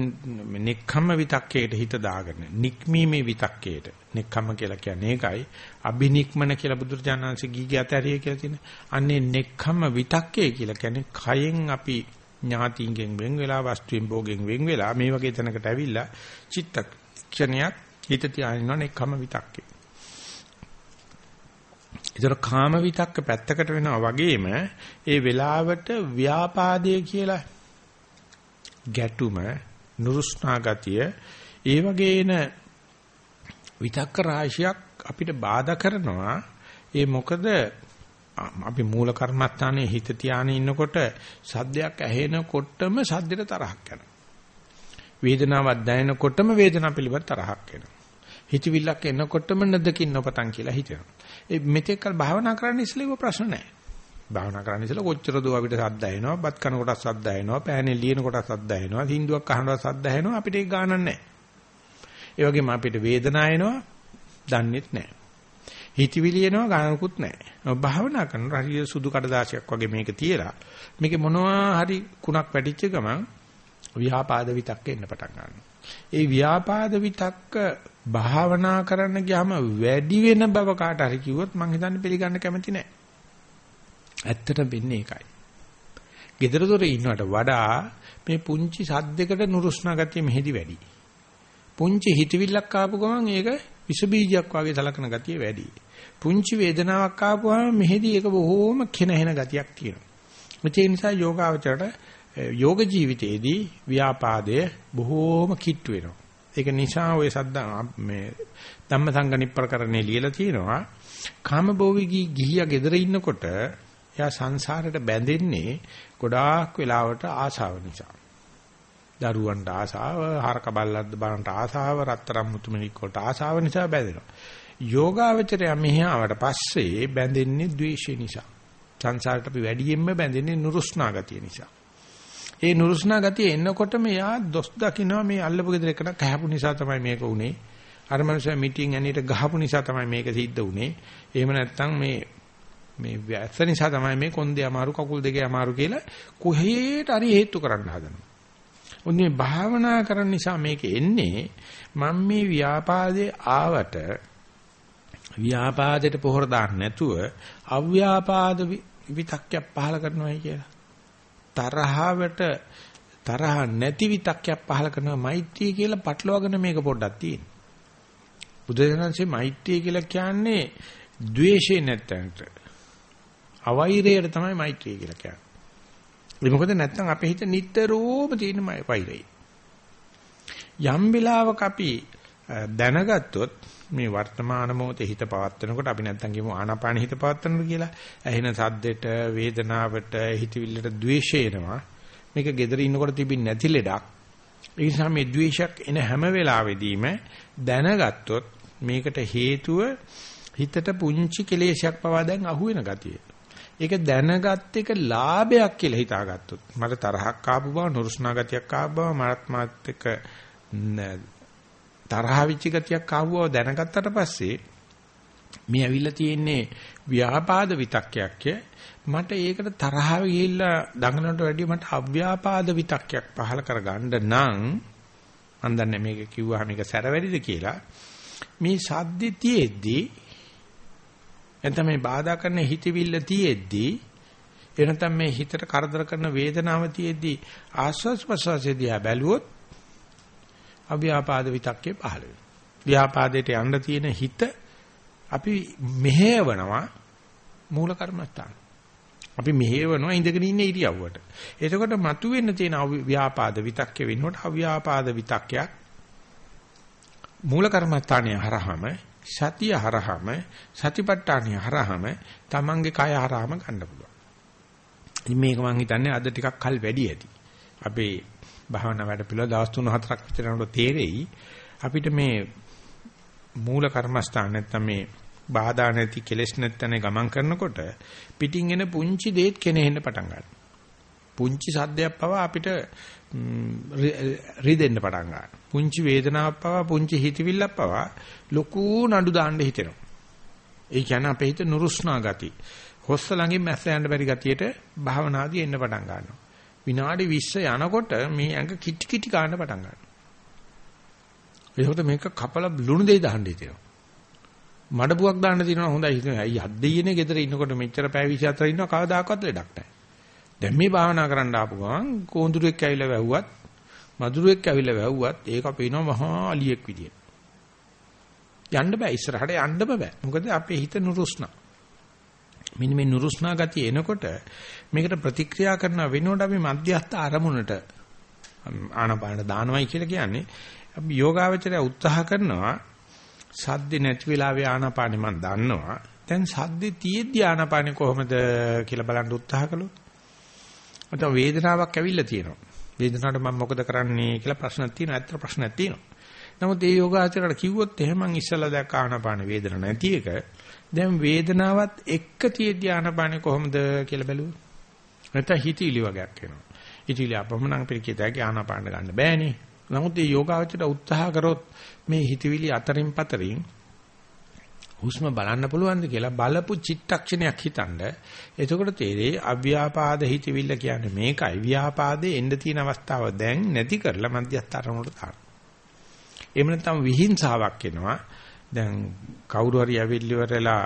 නෙක්ඛම්ම විතක්කයට හිත දාගෙන නික්මීමේ විතක්කයට නෙක්ඛම්ම කියලා කියන්නේ ඒකයි අබිනික්මන කියලා බුදුරජාණන්සේ ගීගේ අතහැරිය කියලා තියෙන. අන්නේ නෙක්ඛම්ම විතක්කේ කියලා කියන්නේ කයෙන් අපි ඥාතිංගෙන් වෙන් වෙලා වස්තුවෙන් භෝගෙන් වෙන් වෙලා මේ වගේ තැනකට ඇවිල්ලා චිත්තක්ෂණයක් හිත තියාගෙන ඉන්න එකම විතක්කේ. ඒතර කාම විතක්ක පැත්තකට වෙනවා වගේම ඒ වෙලාවට ව්‍යාපාදයේ කියලා ගැටුම නුරුස්නා ගතිය ඒ වගේන විතක්ක රාශියක් අපිට බාධා කරනවා ඒ මොකද අපි මූල කර්මස්ථානයේ හිත තියාගෙන ඉන්නකොට සද්දයක් ඇහෙනකොටම සද්දෙට තරහක් යනවා. වේදනාවක් දැනෙනකොටම වේදනාව පිළිබඳ තරහක් එනවා. හිතවිල්ලක් එනකොටම නදකින් නොපතන් කියලා හිතෙනවා. ඒ මෙතෙක්කල් භාවනා කරන්න ඉස්සෙල්ලා ප්‍රශ්න නැහැ. භාවනා කරන්න ඉස්සෙල්ලා කොච්චර දෝ අපිට සද්ද ඇහෙනවා, බත් කන කොටස් සද්ද ඇහෙනවා, පෑනේ ලියන කොටස් සද්ද ඇහෙනවා, හින්දුවක් අහනවා සද්ද ඇහෙනවා අපිට ඒක ගානක් නැහැ. ඒ වගේම අපිට වේදනාව එනවා, දන්නේත් නැහැ. හිතවිලි එනවා ගානකුත් නැහැ. භාවනා කරන හරිය සුදු කඩදාසියක් වගේ මේක තියලා මේකේ මොනවා හරි කුණක් වැටිච්ච ගමන් ව්‍යාපාද විතක්ක එන්න පටන් ගන්නවා. ඒ ව්‍යාපාද විතක්ක භාවනා කරන්න ගියාම වැඩි වෙන බව කාට හරි කිව්වොත් මං හිතන්නේ පිළිගන්න කැමති නැහැ. ඇත්තට වෙන්නේ ඒකයි. gedara dore ඉන්නවට වඩා මේ පුංචි සද්දයකට නුරුස්නා ගතිය මෙහෙදි වැඩි. පුංචි හිතවිල්ලක් ආපු ගමන් ඒක විස බීජයක් වගේ සලකන ගතිය වැඩි. පුංචි වේදනාවක් ආපුවාම මෙහෙදී ඒක බොහෝම කෙනහෙන ගතියක් තියෙනවා. ඒ නිසා යෝගාවචරයට යෝග ජීවිතයේදී ව්‍යාපාදය බොහෝම කිට්ටු වෙනවා. ඒක නිසා ඔය සද්දා මේ ධම්මසංගනිප්පරකරණේ ලියලා තියෙනවා. කාමභෝගී ගිහියා gedera ඉන්නකොට එයා සංසාරයට බැඳෙන්නේ ගොඩාක් වෙලාවට ආශාව නිසා. දරුවන්ට ආසාව, හරක බල්ලද්ද බලන්ට ආසාව, රත්තරන් මුතුමනික් වලට ආසාව නිසා බැඳෙනවා. යෝගාවචරය මෙහි ආවට පස්සේ බැඳෙන්නේ ද්වේෂය නිසා. සංසාරට අපි වැඩියෙන්ම බැඳෙන්නේ නුරුස්නා ගතිය නිසා. ඒ නුරුස්නා ගතිය එන්නකොටම යා දොස් දකින්නවා මේ අල්ලපු ගෙදර එකන කහපු නිසා තමයි මේක උනේ. අර මනුස්සයා මිටින් ඇනීට ගහපු නිසා තමයි මේක සිද්ධ උනේ. එහෙම නැත්නම් මේ මේ වැස්ස නිසා තමයි මේ කොන්දේ අමාරු කකුල් දෙකේ අමාරු කියලා කොහේට හරි හේතු කරන්න හදනවා. උන්නේ භාවනා කරන නිසා මේක එන්නේ මම මේ ව්‍යාපාදේ ආවට ව්‍යාපාදයට පොහොර දාන්න නැතුව අව්‍යාපාද විතක්කයක් පහල කරනවායි කියලා. තරහවට තරහ නැති විතක්කයක් පහල කරනවා මෛත්‍රිය කියලා පටලවාගෙන මේක පොඩ්ඩක් තියෙන. බුදුදහමසේ මෛත්‍රිය කියලා කියන්නේ ද්වේෂේ නැත්තන්ට. අවෛරයට තමයි මෛත්‍රිය කියලා කියන්නේ. ඒ මොකද නැත්තම් අපේ හිත නිට්ටරෝම තියෙන වෛරය. යම් වෙලාවක අපි දැනගත්තොත් මේ වර්තමාන මොහොතේ හිත පවත්වනකොට අපි නැත්තම් කියමු ආනාපාන හිත පවත්වනවා කියලා. ඇහෙන සද්දෙට, වේදනාවට, හිතවිල්ලට ද්වේෂය එනවා. මේක gedara ඉන්නකොට තිබින් නැති ලෙඩක්. ඒ නිසා මේ ද්වේෂයක් එන හැම වෙලාවෙදීම දැනගත්තොත් මේකට හේතුව හිතට පුංචි කෙලේශයක් පවා දැන් අහුවෙන ගතිය. ඒක දැනගත් එක ලාභයක් කියලා හිතාගත්තොත් මට තරහක් ආපු බව නුරුස්නා ගතියක් ආපු බව මරත් මාත් එක්ක තරහ විච ගතියක් ආවව දැනගත්තට පස්සේ මේ ඇවිල්ලා තියෙන්නේ ව්‍යාපාද විතක්කයක් මට ඒකට තරහ ගිහිල්ලා දඟලනට වැඩිය මට අව්‍යාපාද විතක්කයක් පහල කරගන්න නම් මම දන්නේ මේක කිව්වහම මේක සැර වැඩිද කියලා. මේ සද්දේ තියෙද්දී එතන මේ බාධා කරන හිතවිල්ල තියෙද්දී එනතම් මේ හිතට කරදර කරන වේදනාව තියෙද්දී ආස්වාස් ප්‍රසවාසයේදී බැලුවොත් අව්‍යාපාද විතක්කේ පහළ වෙනවා. ව්‍යාපාදයට යන්න තියෙන හිත අපි මෙහෙවනවා මූල කර්මස්ථාන. අපි මෙහෙවනවා ඉඳගෙන ඉන්න ඉරියව්වට. එතකොට මතුවෙන්න තියෙන ව්‍යාපාද විතක්කේ වෙනකොට අව්‍යාපාද විතක්කයක් මූල කර්මස්ථානයේ හරහම සතිය හරහම සතිපට්ඨානිය හරහම තමන්ගේ කය හරහම ගන්න පුළුවන්. ඉතින් මේක මම හිතන්නේ අද ටිකක් කල් වැඩි ඇති. අපේ භාවනා වැඩ පිළිවෙල දවස් 3-4ක් විතර යනකොට තේරෙයි අපිට මේ මූල කර්මස්ථාන නැත්නම් මේ බාධා නැති කෙලෙස් නැත්නම් ගමන් කරනකොට පිටින් එන පුංචි දේත් කෙනෙහෙන්න පටන් ගන්නවා. පුංචි සද්දයක් පවා අපිට රිදෙන්න පටන් ගන්නවා. පුංචි වේදනාවක් පවා පුංචි හිතවිල්ලක් පවා ලොකු නඩු දාන්න හිතෙනවා. ඒ කියන්නේ අපේ හිත නුරුස්නා ගති. හොස්ස ළඟින් මැස්ස යන්න බැරි ගතියට භාවනාදී එන්න පටන් ගන්නවා. විනාඩි 20 යනකොට මේ ඇඟ කිටි කිටි ගන්න පටන් ගන්නවා. ඒකට මේක කපලා ලුණු දෙයි දාන්න හිතෙනවා. මඩපුවක් දාන්න තියෙනවා හොඳයි හිතෙනවා. අයි අද්දෙයිනේ ගෙදර ඉන්නකොට මෙච්චර පැය 24 ඉන්නවා කවදාකවත් ලෙඩක් නැහැ. දැන් මේ භාවනා කරන්න ආපු ගමන් කෝඳුරුවෙක් ඇවිල්ලා වැහුවත් මදුරුවෙක් ඇවිල්ලා වැහුවත් ඒක පේනවා මහා අලියෙක් විදියට. යන්න බෑ ඉස්සරහට යන්න බෑ. මොකද අපේ හිත නුරුස්නා. මෙන්න මේ නුරුස්නා ගතිය එනකොට මේකට ප්‍රතික්‍රියා කරන වෙනකොට අපි මධ්‍යස්ථ අරමුණට ආනපාන දානවයි කියලා කියන්නේ අපි යෝගාවචරය උත්සාහ කරනවා සද්ද නැති වෙලාවේ ආනපානෙ මම දන්නවා දැන් සද්දේ තියෙද්දි ආනපානෙ කොහොමද කියලා බලන්න උත්සාහ කළොත් මට වේදනාවක් ඇවිල්ලා තියෙනවා වේදනාවට මම මොකද කරන්නේ කියලා ප්‍රශ්නක් තියෙනවා ඇත්තට ප්‍රශ්නක් තියෙනවා නමුත් ඒ යෝගාචරයට කිව්වොත් එහෙම මං ඉස්සලා දැක්ක ආනපාන වේදන නැති එක දැන් වේදනාවත් එක්ක තියෙද්දි ආනපානේ කොහොමද කියලා බැලුවොත් නැත්නම් හිතීලි වගේක් වෙනවා. හිතීලි අපමණන් පිළිකියදාගේ ආනපාන ගන්න බෑනේ. නමුත් මේ යෝගාවචරයට උත්සාහ කරොත් මේ හිතවිලි අතරින් පතරින් හුස්ම බලන්න පුළුවන්ද කියලා බලපු චිත්තක්ෂණයක් හිතනද එතකොට තේරෙයි අව්‍යාපාද හිතවිල්ල කියන්නේ මේකයි ව්‍යාපාදේ එන්න තියෙන අවස්ථාව දැන් නැති කරලා මධ්‍යස්තරණයට තාන. එහෙම නැත්නම් විහිංසාවක් එනවා. දැන් කවුරු හරි ඇවිල්ලිවරලා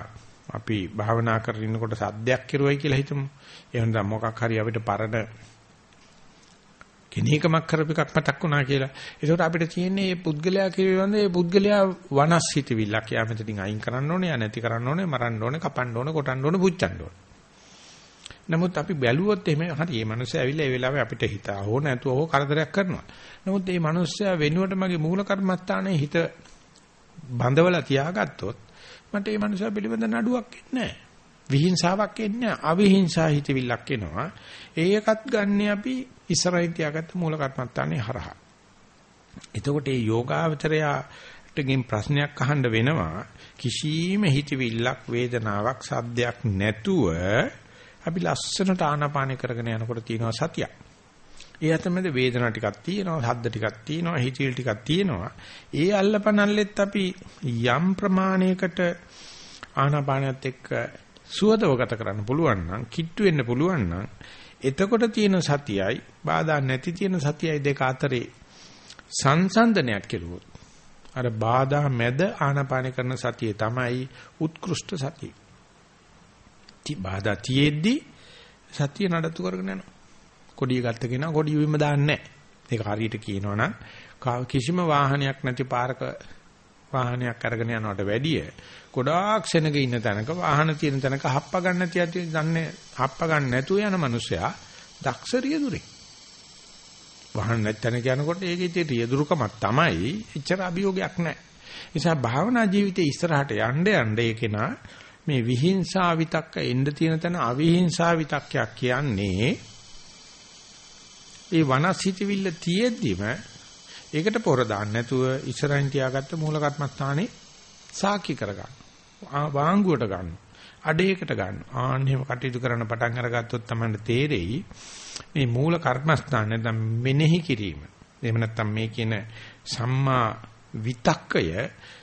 අපි භාවනා කරගෙන ඉන්නකොට සද්දයක් කෙරුවයි කියලා හිතමු. එහෙනම් දැන් මොකක් හරි අපිට පරණ කෙනෙක්මක් කරපු එකක් මතක් වුණා කියලා. ඒකට අපිට තියෙන්නේ මේ පුද්ගලයා කියවන්නේ මේ පුද්ගලයා වනස් හිතවිල්ලක්. යා මෙතනින් අයින් කරන්න ඕනේ, යා නැති කරන්න ඕනේ, මරන්න ඕනේ, කපන්න ඕනේ, කොටන්න ඕනේ, පුච්චන්න ඕනේ. නමුත් අපි බැලුවොත් එහෙම හරි මේ මිනිස්සු ඇවිල්ලා ඒ වෙලාවේ අපිට හිත හෝ නැතුව හෝ කරදරයක් කරනවා. නමුත් මේ මිනිස්සයා වෙනුවට මගේ මූල කර්මස්ථානයේ හිත බඳවලා තියාගත්තොත් මට මේ මනුස්සයා පිළිබඳ නඩුවක් එන්නේ නැහැ. විහිංසාවක් එන්නේ අවිහිංසා හිතවිල්ලක් එනවා. ඒකත් ගන්න අපි ඉස්සරහින් තියාගත්ත මූල කර්මත්තානේ හරහා. එතකොට මේ යෝගාවචරයාටගෙන් ප්‍රශ්නයක් අහන්න වෙනවා කිසියම් හිතවිල්ලක් වේදනාවක් සද්දයක් නැතුව අපි ලස්සනට ආනාපාන කරගෙන යනකොට තියෙනවා සතියක්. ඒ අතරමැද වේදනා ටිකක් තියෙනවා, ශබ්ද ටිකක් තියෙනවා, හිතවිලි ටිකක් තියෙනවා. ඒ අල්ලපනල්ලෙත් අපි යම් ප්‍රමාණයකට ආනාපානයත් එක්ක සුවදව ගත කරන්න පුළුවන් නම්, කිට්ටු වෙන්න පුළුවන් නම්, එතකොට තියෙන සතියයි, බාධා නැති තියෙන සතියයි දෙක අතරේ සංසන්දනයක් කෙරුවොත් අර බාධා මැද ආනාපාන කරන සතිය තමයි උත්කෘෂ්ඨ සතිය. ති බාධා තියෙද්දි සතිය නඩත්තු කරගෙන යනවා. කොඩිය ගත්ත කෙනා කොඩිය බිම දාන්නේ නැහැ. ඒක හරියට කියනවා නම් කිසිම වාහනයක් නැති පාරක වාහනයක් අරගෙන යනවට වැඩිය ගොඩාක් සෙනග ඉන්න තැනක වාහන තියෙන තැනක හප්ප ගන්න නැති ඇති දන්නේ හප්ප ගන්න නැතුව යන මිනිසයා දක්ෂරිය දුරේ. වාහන නැත්නම් යනකොට ඒකේ තියෙන රියදුරුකමක් තමයි එච්චර අභියෝගයක් නැහැ. නිසා භාවනා ජීවිතේ ඉස්සරහට යන්න යන්න ඒකේනා මේ විහිංසා විතක්ක එන්න තියෙන තැන අවිහිංසා විතක්කයක් කියන්නේ ඒ වනස්හිතවිල්ල තියෙද්දිම ඒකට පොර දාන්න නැතුව ඉස්සරහින් තියාගත්ත මූල කර්මස්ථානේ සාකි කරගන්න. වාංගුවට ගන්න. අඩේකට ගන්න. ආන්න එහෙම කටයුතු කරන පටන් අරගත්තොත් තමයි තේරෙයි මේ මූල කර්මස්ථාන නැත්නම් මෙනෙහි කිරීම. එහෙම නැත්නම් මේ කියන සම්මා විතක්කය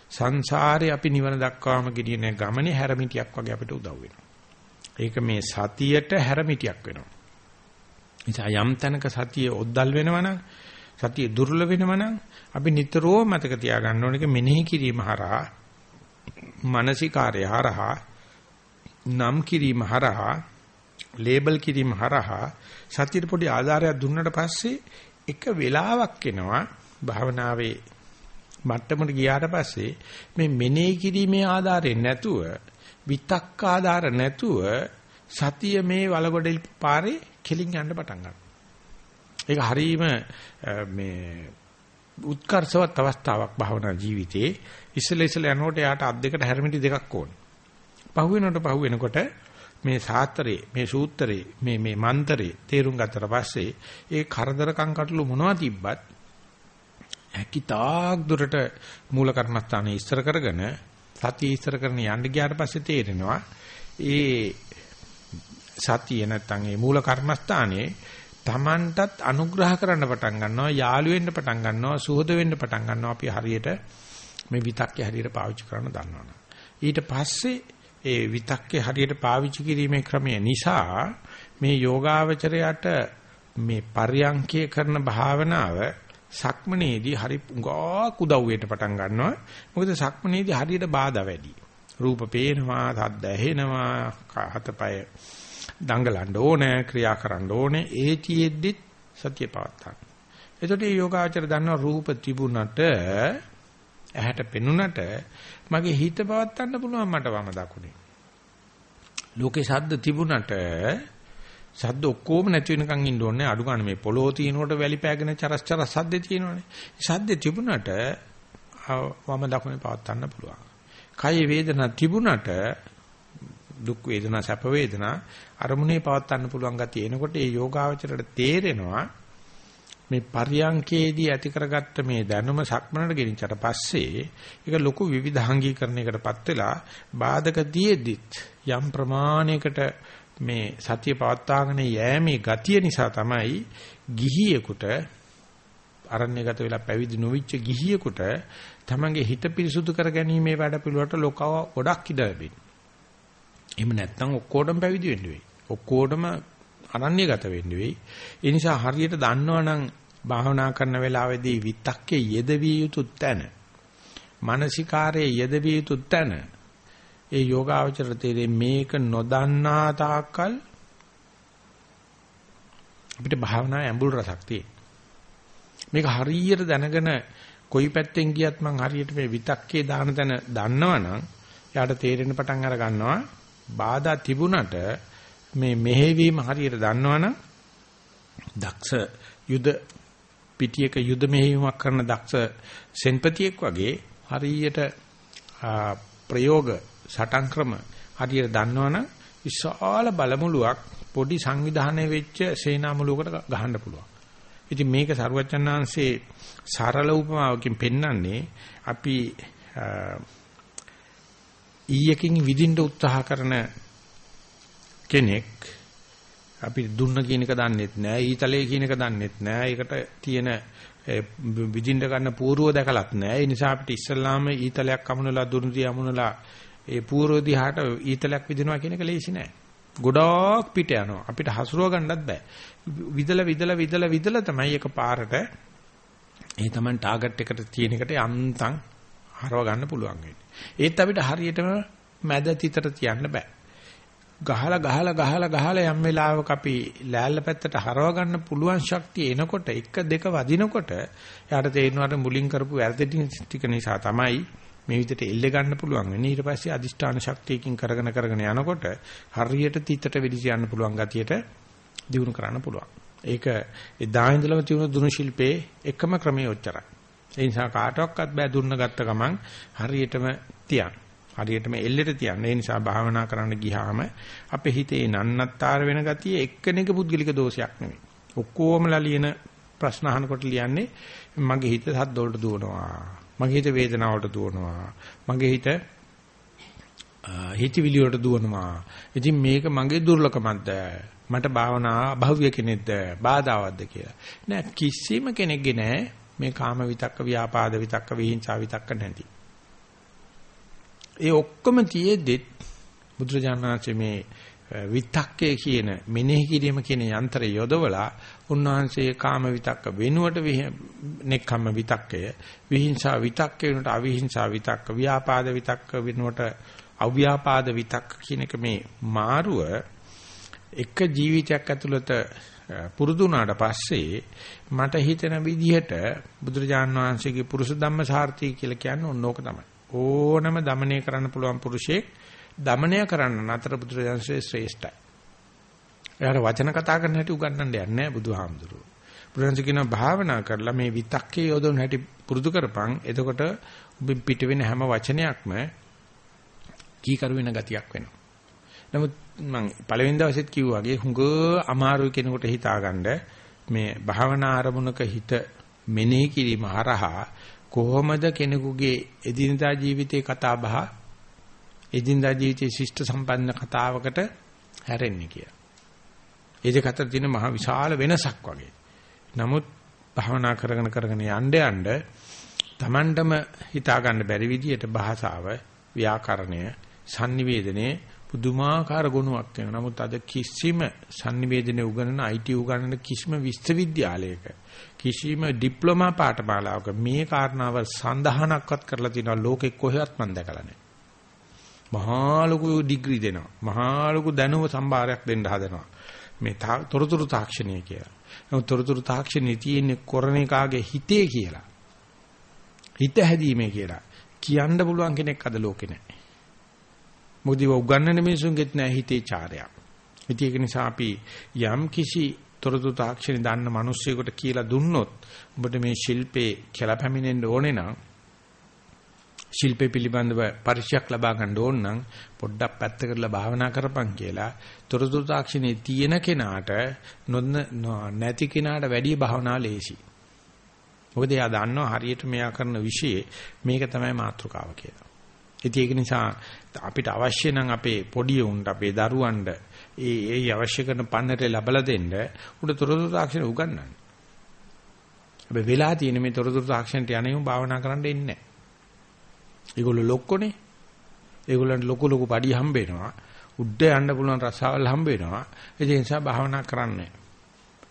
සංසාරේ අපි නිවන දක්වාම ගෙඩියන ගමනේ හැරමිටියක් වගේ අපිට උදව් වෙනවා. ඒක මේ සතියට හැරමිටියක් වෙනවා. නිසා යම් තැනක සතිය ඔද්දල් වෙනවනම් සතිය දුර්වල වෙනවනම් අපි නිතරම මතක තියාගන්න ඕනේ මෙනෙහි කිරීම හරහා මානසිකාර්ය හරහා නම් කිරීම හරහා ලේබල් කිරීම හරහා සතියට පොඩි ආධාරයක් දුන්නට පස්සේ එක වෙලාවක් එනවා භාවනාවේ මට්ටමට ගියාට පස්සේ මේ මෙනෙහි කිරීමේ ආධාරයෙන් නැතුව විතක්ක ආධාර නැතුව සතිය මේ වලගොඩ පාරේ කෙලින් යන්න පටන් ගන්නවා. ඒක හරීම මේ උත්කර්ෂවත් අවස්ථාවක් භාවනා ජීවිතේ ඉස්සෙල්ලා ඉස්සෙල්ලා යනකොට යාට අත් දෙකට හැරමිටි දෙකක් ඕන. පහුවෙනකොට පහුවෙනකොට මේ සාත්‍රේ මේ සූත්‍රේ මේ මේ මන්තරේ තේරුම් ගත්තට පස්සේ ඒ කරදරකම් කටළු මොනවද තිබ්බත් හැකිතාක් දුරට මූල කර්මස්ථානේ ඉස්තර කරගෙන සතිය ඉස්තර කරන යන්න ගියාට පස්සේ තේරෙනවා ඒ සතිය නැත්තම් ඒ මූල කර්මස්ථානයේ Tamanටත් අනුග්‍රහ කරන්න පටන් ගන්නවා යාළු වෙන්න පටන් ගන්නවා සුහද වෙන්න පටන් ගන්නවා අපි හරියට මේ විතක්කේ හරියට පාවිච්චි කරන්න දන්නවනේ ඊට පස්සේ ඒ විතක්කේ හරියට පාවිච්චි කිරීමේ ක්‍රමය නිසා මේ යෝගාවචරයට මේ පර්යංකය කරන භාවනාව සක්මනේදී හරි උගා උදව් වෙන්න පටන් ගන්නවා. මොකද සක්මනේදී හරියට බාධා වැඩි. රූප පේනවා සද්ද ඇහෙනවා හතපය දඟලන්න ඕනේ ක්‍රියා කරන්න ඕනේ. ඒතියෙද්දි සතිය පවත්තා. එතකොට මේ යෝගාචර දන්නවා රූප තිබුණට ඇහැට පෙනුනට මගේ හිත පවත්වන්න පුළුවන් මට වම දකුණේ. ලෝකේ ශබ්ද තිබුණට ශබ්ද ඔක්කොම නැති වෙනකන් ඉන්න ඕනේ අඩු ගන්න මේ පොළොව තියෙනකොට වැලි පෑගෙන චරස් චරස් ශබ්ද තියෙනවනේ. ශබ්ද තිබුණට වම දකුණේ පවත්වන්න පුළුවන්. කය වේදනා තිබුණට දුක් වේදනා සැප වේදනා අරමුණේ පවත්වන්න පුළුවන් ගතිය එනකොට ඒ යෝගාවචරයට තේරෙනවා මේ පරියංකේදී ඇති කරගත්ත මේ දැනුම සක්මනට ගෙනිච්චට පස්සේ ඒක ලොකු විවිධාංගීකරණයකටපත් වෙලා බාධක දීෙද්දිත් යම් ප්‍රමාණයකට මේ සතිය පවත්වාගෙන යෑමේ ගතිය නිසා තමයි ගිහියෙකුට අරණ්‍යගත වෙලා පැවිදි නොවිච්ච ගිහියෙකුට තමන්ගේ හිත පිරිසුදු කර ගැනීමේ වැඩ පිළිවෙලට ලොකව ගොඩක් ඉඩ ලැබෙනවා. එහෙම නැත්නම් ඔක්කොටම පැවිදි වෙන්න වෙයි. ඔක්කොටම අනන්‍යගත වෙන්න වෙයි. ඒ නිසා හරියට දන්නවනම් භාවනා කරන වෙලාවේදී විතක්කේ යෙදවිය යුතු තැන, මානසිකාරයේ යෙදවිය යුතු තැන, ඒ යෝගාවචර තේරේ මේක නොදන්නා තාක්කල් අපිට භාවනා ඇඹුල් රසක් මේක හරියට දැනගෙන කොයි පැත්තෙන් ගියත් මං හරියට මේ විතක්කේ දාන තැන දන්නවනම් යාට තේරෙන පටන් අර ගන්නවා බාධා තිබුණට මේ මෙහෙවීම හරියට දන්නවනම් දක්ෂ යුද පිටියක යුද මෙහෙයුමක් කරන දක්ෂ සෙන්පතියෙක් වගේ හරියට ප්‍රයෝග සටන් ක්‍රම හරියට දන්නවනම් විශාල බලමුලුවක් පොඩි සංවිධානය වෙච්ච සේනාමුලුවකට ගහන්න පුළුවන්. ඉතින් මේක සරුවචනාංශේ සරල උපමාවකින් පෙන්වන්නේ අපි ඊයකින් විදින්න උත්සාහ කරන කෙනෙක් අපි දුන්න කියන එක දන්නෙත් නෑ ඊතලයේ කියන එක දන්නෙත් නෑ. ඒකට තියෙන විදින්න ගන්න පූර්ව දැකලත් නෑ. ඒ නිසා අපිට ඉස්සල්ලාම ඊතලයක් අමුණලා දුරුදී අමුණලා ඒ පූර්ව දිහාට ඊතලයක් විදිනවා කියන එක ලේසි නෑ. ගොඩාක් පිට යනවා. අපිට හසුරව ගන්නත් බෑ. විදලා විදලා විදලා විදලා තමයි ඒක පාරට ඒ තමයි ටාගට් එකට තියෙන එකට යන්තම් හරව ගන්න පුළුවන් වෙන්නේ. ඒත් අපිට හරියටම මැද තිතට තියන්න බෑ. ගහලා ගහලා ගහලා ගහලා යම් වෙලාවක අපි ලෑල්ල පැත්තට හරව ගන්න පුළුවන් ශක්තිය එනකොට එක දෙක වදිනකොට එයාට තේරෙනවා මුලින් කරපු වැරදි ටික නිසා තමයි මේ විදිහට එල්ල ගන්න පුළුවන් වෙන්නේ. ඊට පස්සේ අදිෂ්ඨාන ශක්තියකින් කරගෙන කරගෙන යනකොට හරියට තිතට වෙලිස යන්න පුළුවන් ගතියට දිනු කරන්න පුළුවන්. ඒක එදා ඉඳලම තියුණු දුනු ශිල්පයේ එකම ක්‍රමයේ ඔච්චරයි. ඒ නිසා කාටවත් බෑ දුන්න ගත්ත ගමන් හරියටම තියන්න. හරියටම එල්ලෙට තියන්න. ඒ නිසා භාවනා කරන්න ගියාම අපේ හිතේ නන්නත්තර වෙන ගතිය එක්කෙනෙක් පුද්ගලික දෝෂයක් නෙමෙයි. ඔක්කොමලා ලියන ප්‍රශ්න අහනකොට ලියන්නේ මගේ හිත සද්ද වලට දුවනවා. මගේ හිත වේදනාවට දුවනවා. මගේ හිත හිතවිලි වලට දුවනවා. ඉතින් මේක මගේ දුර්ලකමක්ද? මට භාවනා භව්‍ය කෙනෙක්ද? බාධාවත්ද කියලා. නෑ කිසිම කෙනෙක්ගේ නෑ මේ කාම විතක්ක, ව්‍යාපාද විතක්ක, විහිංසා විතක්ක නැති. ඒ ඔක්කොම තියෙද්දිත් බුදුරජාණන්සේ මේ විතක්කේ කියන මෙනෙහි කිරීම කියන යන්ත්‍රය යොදවලා උන්වහන්සේ කාම විතක්ක වෙනුවට නෙක්ඛම්ම විතක්කය විහිංසා විතක්ක වෙනුවට අවිහිංසා විතක්ක ව්‍යාපාද විතක්ක වෙනුවට අව්‍යාපාද විතක්ක කියන එක මේ මාරුව එක ජීවිතයක් ඇතුළත පුරුදු වුණාට පස්සේ මට හිතෙන විදිහට බුදුරජාණන් වහන්සේගේ පුරුෂ ධම්ම සාර්ථී කියලා කියන්නේ ඕනෝක තමයි. ඕනම দমনය කරන්න පුළුවන් පුරුෂයෙක් দমনය කරන්න නතර බුදුරජාන්සේ ශ්‍රේෂ්ඨයි. එයාට වචන කතා කරන්න හැටි උගන්වන්න දෙයක් නැහැ බුදුහාමුදුරුවෝ. බුදුරජාන්සේ කියනවා භාවනා කරලා මේ විතක්කේ යොදවන හැටි පුරුදු කරපන්. එතකොට ඔබෙන් පිට වෙන හැම වචනයක්ම කීකරු වෙන ගතියක් වෙනවා. නමුත් මම පළවෙනි දවසෙත් කිව්වා වගේ හුඟ අමාරුයි කෙනෙකුට හිතාගන්න මේ භාවනා ආරමුණක හිත මෙනෙහි කිරීම හරහා කොහොමද කෙනෙකුගේ එදිනදා ජීවිතේ කතා බහ එදිනදා ජීවිතයේ ශිෂ්ට සම්පන්න කතාවකට හැරෙන්නේ කියලා. ඒ දෙක අතර තියෙන මහ විශාල වෙනසක් වගේ. නමුත් භවනා කරගෙන කරගෙන යන්න යන්න Tamandම හිතා ගන්න බැරි විදියට භාෂාව, ව්‍යාකරණය, sannivedanaye පුදුමාකාර ගුණයක් වෙනවා. නමුත් අද කිසිම sannivedanaye උගන්වන IT උගන්වන කිසිම විශ්වවිද්‍යාලයක කිසිම ඩිප්ලෝමා පාඨමාලාවක මේ කාරණාව සඳහනක්වත් කරලා තියෙනවා ලෝකෙ කොහෙවත් මම දැකලා නැහැ. මහා ලොකු ඩිග්‍රී දෙනවා. මහා ලොකු දැනුම සම්භාරයක් දෙන්න හදනවා. මේ තොරතුරු තාක්ෂණය කියලා. නමුත් තොරතුරු තාක්ෂණයේ තියෙන්නේ කොරණේකාගේ හිතේ කියලා. හිත හැදීමේ කියලා. කියන්න පුළුවන් කෙනෙක් අද ලෝකේ නැහැ. මොකද ඒව උගන්නන මිනිසුන්ගෙත් නැහැ හිතේ චාරයක්. ඉතින් ඒක නිසා අපි යම් කිසි තොරතුරු තාක්ෂණي දන්න මිනිස්සුයෙකුට කියලා දුන්නොත් ඔබට මේ ශිල්පේ කියලා පැමිණෙන්න ඕනේ නම් ශිල්පේ පිළිබඳව පරිචයක් ලබා ගන්න ඕන නම් පොඩ්ඩක් පැත්තකටලා භාවනා කරපන් කියලා තොරතුරු තාක්ෂණයේ තියෙන කෙනාට නැති කෙනාට වැඩි භාවනා ලේසි. මොකද එයා දන්නවා හරියට මෙයා කරන විෂයේ මේක තමයි මාතෘකාව කියලා. ඉතින් ඒක නිසා අපිට අවශ්‍ය නම් අපේ පොඩි උන්ට අපේ දරුවන්ට ඒ ඒ අවශ්‍ය කරන පන්නරේ ලබලා දෙන්න උඩ තොරතුරු තාක්ෂණ උගන්වන්න. හැබැයි වෙලා තියෙන මේ තොරතුරු තාක්ෂණයට යන්නේ භාවනා කරන්න එන්නේ නැහැ. ඒගොල්ලෝ ලොක්කොනේ. ඒගොල්ලන්ට ලොකු ලොකු පඩි හම්බ වෙනවා. උඩ යන්න පුළුවන් රසාවල් හම්බ වෙනවා. ඒ නිසා භාවනා කරන්නේ.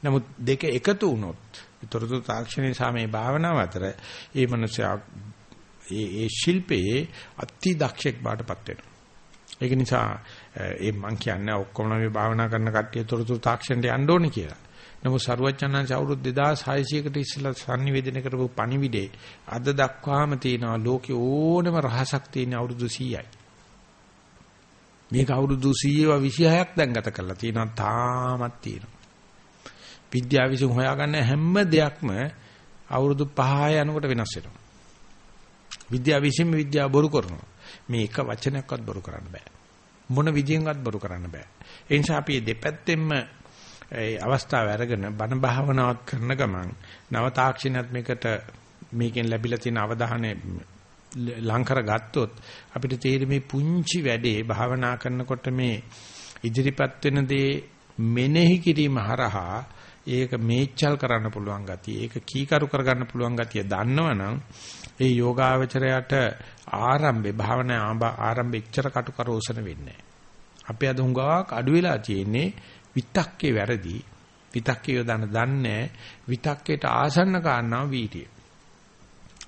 නමුත් දෙක එකතු වුණොත් තොරතුරු තාක්ෂණය සහ මේ භාවනාව අතර ඒ මනුස්සයා ඒ ඒ ශිල්පයේ අති දක්ෂෙක් බාටපත් වෙනවා. ඒක නිසා ඒ මං කියන්නේ ඔක්කොම මේ භාවනා කරන කට්ටිය තොරතුරු තාක්ෂණයට යන්න ඕනේ කියලා. නමුත් සරුවච්චන්හන්සේ අවුරුදු 2600කට ඉස්සෙල්ලා sannivedana කරපු පණිවිඩේ අද දක්වාම තියෙනවා ලෝකේ ඕනම රහසක් තියෙන අවුරුදු 100යි. මේක අවුරුදු 100ව 26ක් දැන් ගත කරලා තියෙනවා තාමත් තියෙනවා. විද්‍යාව විසින් හොයාගන්න හැම දෙයක්ම අවුරුදු 5 යනකොට වෙනස් වෙනවා. විද්‍යාව විසින්ම විද්‍යාව බොරු කරනවා. මේ එක වචනයක්වත් බොරු කරන්න බෑ. මොන විදියෙන්වත් බොරු කරන්න බෑ. ඒ නිසා අපි දෙපැත්තෙන්ම ඒ අවස්ථාව අරගෙන බණ භාවනාවක් කරන ගමන් නව තාක්ෂණයත් මේකට මේකෙන් ලැබිලා තියෙන අවධානය ලං කරගත්තොත් අපිට තේරෙන්නේ පුංචි වැඩේ භාවනා කරනකොට මේ ඉදිරිපත් වෙන දේ මෙනෙහි කිරීම හරහා ඒක මේචල් කරන්න පුළුවන් ගතිය ඒක කීකරු කරගන්න පුළුවන් ගතිය දන්නවනම් ඒ යෝගාවචරයට ආරම්භේ භාවනා ආරම්භෙ ඉච්චර කටු කරෝසන වෙන්නේ අපි අද හුඟක් අඩු වෙලා තියෙන්නේ විතක්කේ වැරදි. විතක්කේ යොදන්න දන්නේ විතක්කේට ආසන්න කාරණා වීර්යය.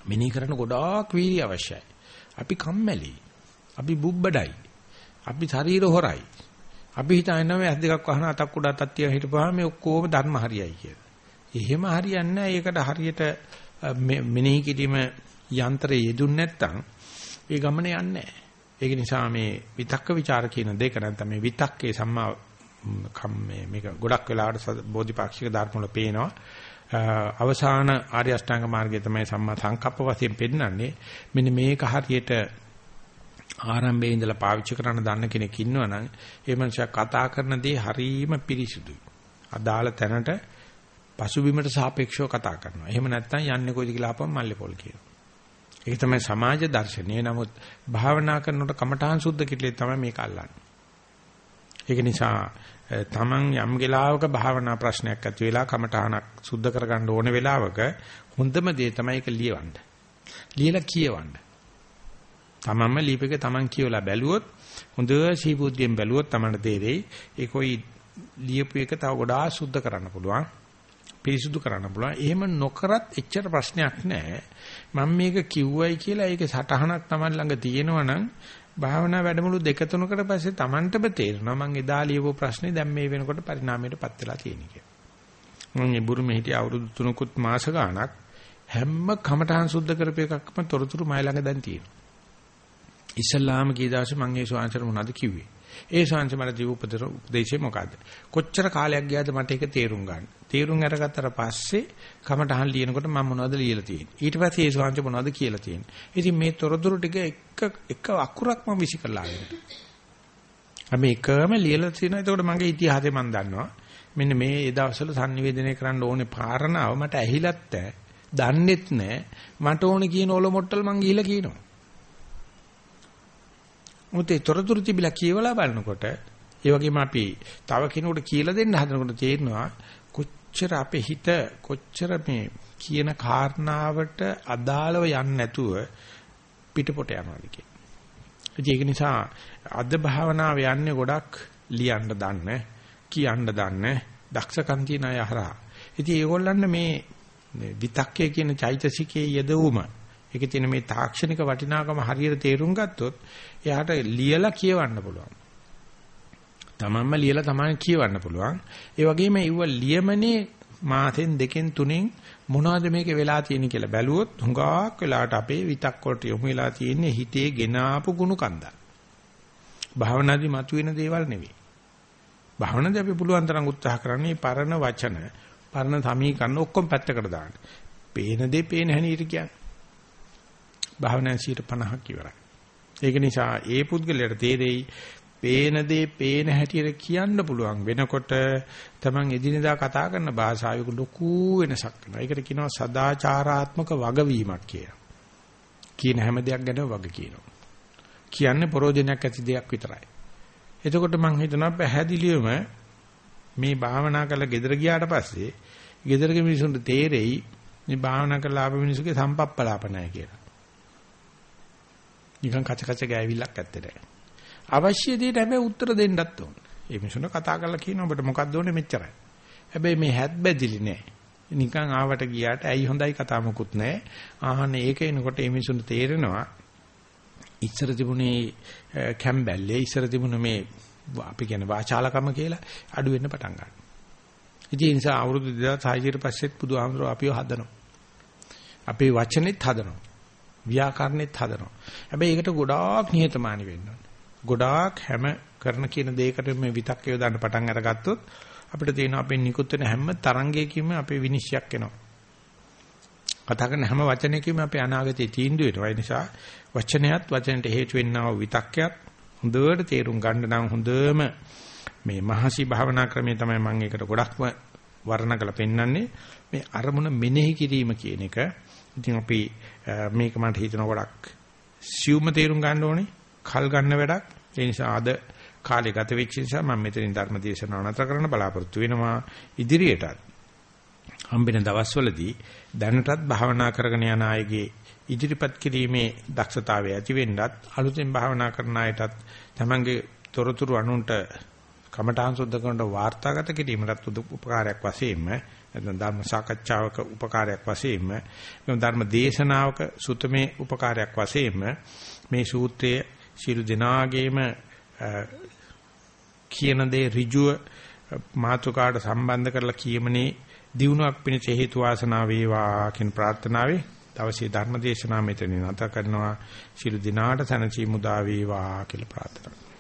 මෙනෙහි කරන ගොඩාක් වීර්ය අවශ්‍යයි. අපි කම්මැලි. අපි බුබ්බඩයි. අපි ශරීර හොරයි. අපි හිතන්නේ මේ ඇස් දෙකක් වහන අතක් උඩ අතක් තියලා හිටපුවාම මේ ඔක්කොම ධර්ම හරියයි කියලා. එහෙම හරියන්නේ නැහැ. ඒකට හරියට මෙනෙහි කිරීම යන්ත්‍රය යෙදුන්නේ නැත්නම් ඒ ගමන යන්නේ නැහැ. ඒක නිසා මේ විතක්ක ਵਿਚාර කියන දෙක නැත්නම් මේ විතක්කේ සම්මා මේ මේක ගොඩක් වෙලාවට බෝධිපාක්ෂික ධර්ම වල පේනවා. අවසාන ආර්ය අෂ්ටාංග මාර්ගය තමයි සම්මා සංකප්ප වශයෙන් පෙන්නන්නේ. මෙන්න මේක හරියට ආරම්භයේ ඉඳලා පාවිච්චි කරන්න දන්න කෙනෙක් ඉන්නවනම් ඒ මනුස්සයා කතා කරන දේ හරීම පිරිසිදුයි. අදාළ තැනට පසුබිමට සාපේක්ෂව කතා කරනවා. එහෙම නැත්නම් යන්නේ කොයිද කියලා අපම මල්ලේ පොල් කියනවා. ඒක තමයි සමාජ දර්ශනය. නමුත් භාවනා කරනකොට කමඨාන් සුද්ධ කිట్లේ තමයි මේක අල්ලන්නේ. ඒක නිසා තමන් යම් වෙලාවක භාවනා ප්‍රශ්නයක් ඇති වෙලා කමඨානක් සුද්ධ කරගන්න ඕන වෙලාවක හොඳම දේ තමයි ඒක ලියවන්න. ලියලා කියවන්න. තමන්ම ලිපෙක තමන් කියවලා බැලුවොත් හොඳ සීබුද්ධියෙන් බැලුවොත් තමන්ට තේරෙයි ඒ කොයි ලියපු එක තව ගොඩාක් සුද්ධ කරන්න පුළුවන් පිරිසුදු කරන්න පුළුවන් එහෙම නොකරත් එච්චර ප්‍රශ්නයක් නැහැ මම මේක කිව්වයි කියලා ඒකේ සටහනක් තමන් ළඟ තියෙනවා නම් භාවනා වැඩමුළු දෙක තුනකට පස්සේ තමන්ටම තේරෙනවා මම එදා ලියපු ප්‍රශ්නේ දැන් මේ වෙනකොට පරිණාමයටපත් වෙලා තියෙන කියලා මම මේ බුරුමේ හිටිය අවුරුදු තුනකුත් මාස ගාණක් හැම කමඨහන් සුද්ධ කරපු එකක්ම තොරතුරු මයි ළඟ දැන් තියෙනවා ඉස්ලාම කී දාසේ මම ඒ ශාන්සර මොනවද කිව්වේ? ඒ ශාන්ස මට දීපු උපදේශය මොකද්ද? කොච්චර කාලයක් ගියාද මට ඒක තේරුම් ගන්න. තේරුම් අරගත්තට පස්සේ කමටහන් ලියනකොට මම මොනවද ලියලා තියෙන්නේ? ඊට පස්සේ ඒ ශාන්ස මොනවද කියලා තියෙන්නේ? ඉතින් මේ තොරතුරු ටික එක එක අකුරක් මම විසි කරලා ආගෙන. අපි එකම ලියලා තියෙනවා. එතකොට මගේ ඉතිහාසය මම දන්නවා. මෙන්න මේ ඒ දවස්වල sannivedanaya කරන්න ඕනේ පාරණාව මට ඇහිලත් දන්නෙත් නැහැ. මට ඕනේ කියන ඔලොමොට්ටල් මං ගිහිලා කියනවා. මොකද ඒ තොරතුරු තිබිලා කියවලා බලනකොට ඒ වගේම අපි තව කෙනෙකුට කියලා දෙන්න හදනකොට තේරෙනවා කොච්චර අපේ හිත කොච්චර මේ කියන කාරණාවට අදාළව යන්නේ නැතුව පිටපොට යනවාද ඒක නිසා අද භාවනාව යන්නේ ගොඩක් ලියන්න දන්න කියන්න දන්න දක්ෂකම් තියෙන අය හරහා. ඉතින් ඒගොල්ලන් මේ විතක්කය කියන චෛතසිකයේ යෙදවුම ඒකේ තියෙන මේ තාක්ෂණික වටිනාකම හරියට තේරුම් ගත්තොත් එයාට ලියලා කියවන්න පුළුවන්. තමන්ම ලියලා තමයි කියවන්න පුළුවන්. ඒ වගේම ඉව ලියමනේ මාසෙන් දෙකෙන් තුනෙන් මොනවද මේකේ වෙලා තියෙන්නේ කියලා බැලුවොත් හුඟක් වෙලාවට අපේ විතක් වලට යොමු වෙලා තියෙන්නේ හිතේ ගෙන ආපු ගුණ කන්දක්. භාවනාදී මතුවෙන දේවල් නෙවෙයි. භාවනාදී අපි පුළුවන් තරම් උත්සාහ කරන්නේ පරණ වචන, පරණ සමීකරණ ඔක්කොම පැත්තකට දාන්න. පේන දේ පේන හැටියට කියන්නේ. භාවනා 50ක් ඉවරයි. ඒක නිසා ඒ පුද්ගලයාට තේරෙයි පේන දේ පේන හැටියට කියන්න පුළුවන් වෙනකොට තමන් එදිනෙදා කතා කරන භාෂාවක ලොකු වෙනසක් වෙනවා. ඒකට කියනවා සදාචාරාත්මක වගවීමක් කියලා. කියන හැම දෙයක් ගැන වග කියනවා. කියන්නේ ප්‍රෝජනයක් ඇති දෙයක් විතරයි. එතකොට මම හිතනවා පැහැදිලිවම මේ භාවනා කරලා ගෙදර ගියාට පස්සේ ගෙදරගේ මිනිසුන්ට තේරෙයි මේ භාවනා කරලා ආපු මිනිසුගේ සම්පප්පලාප නැහැ කියලා. නිකන් කච කච ගෑවිලක් ඇත්තේ නැහැ. අවශ්‍ය දෙයට හැබැයි උත්තර දෙන්නත් ඕන. ඒ මිනිස්සුන්ට කතා කරලා කියනවා ඔබට මොකක්ද ඕනේ මෙච්චරයි. හැබැයි මේ හැත් බැදිලි නැහැ. නිකන් ආවට ගියාට ඇයි හොඳයි කතා මොකුත් නැහැ. ආහනේ ඒක එනකොට මේ මිනිස්සුන්ට තේරෙනවා ඉස්සර තිබුණේ කැම්බැල්ලේ ඉස්සර තිබුණ මේ අපි කියන වාචාලකම කියලා අඩු වෙන්න පටන් ගන්නවා. ඉතින් ඒ නිසා අවුරුදු 2600 ඊට පස්සෙත් බුදුහාමුදුරුවෝ අපිව හදනවා. අපේ වචනෙත් හදනවා. ව්‍යාකරණෙත් හදනවා. හැබැයි ඒකට ගොඩාක් නිහතමානී වෙන්න ගොඩාක් හැම කරන කියන දෙයකට මේ විතක් යොදන්න පටන් අරගත්තොත් අපිට තියෙන අපේ නිකුත් වෙන හැම තරංගයකින්ම අපේ විනිශ්චයක් එනවා. කතා කරන හැම වචනයකින්ම අපේ අනාගතයේ තීන්දුව වෙනවා. ඒ නිසා වචනයත් වචනට හේතු වෙන්නා වූ විතක්කයක් හොඳට තේරුම් ගන්න නම් හොඳම මේ මහසි භාවනා ක්‍රමය තමයි මම ඒකට ගොඩක්ම වර්ණ කරලා පෙන්වන්නේ මේ අරමුණ මෙනෙහි කිරීම කියන එක. ඉතින් අපි මේක මට හිතන ගොඩක් සියුම තේරුම් ගන්න ඕනේ. කල් ගන්න වැඩක්. ඒ නිසා අද කාලේ ගත වෙච්ච නිසා මම මෙතනින් ධර්ම දේශනාව නතර කරන්න බලාපොරොත්තු වෙනවා. ඉදිරියටත් හම්බෙන දවස්වලදී දැනටත් භාවනා කරගෙන යන අයගේ ඉදිරිපත් කිරීමේ දක්ෂතාවය ඇති වෙන්නත් අලුතෙන් භාවනා කරන අයටත් තමන්ගේ තොරතුරු අනුන්ට කමඨාන් සුද්ධ කරනට වාර්තාගත කිරීමටත් උපකාරයක් වශයෙන්ම නැත්නම් ධර්ම සාකච්ඡාවක උපකාරයක් වශයෙන්ම ධර්ම දේශනාවක සුතමේ උපකාරයක් වශයෙන්ම මේ සූත්‍රයේ ශිරු දිනාගේම කියන දේ ඍජුව මාතුකාට සම්බන්ධ කරලා කියමනේ දිනුවක් පිණිස හේතු වාසනා වේවා කියන ප්‍රාර්ථනාවේ දවසේ ධර්ම දේශනාව මෙතනින් නැත කරනවා. ශිරු දිනාට සනචි මුදා වේවා කියලා ප්‍රාර්ථනා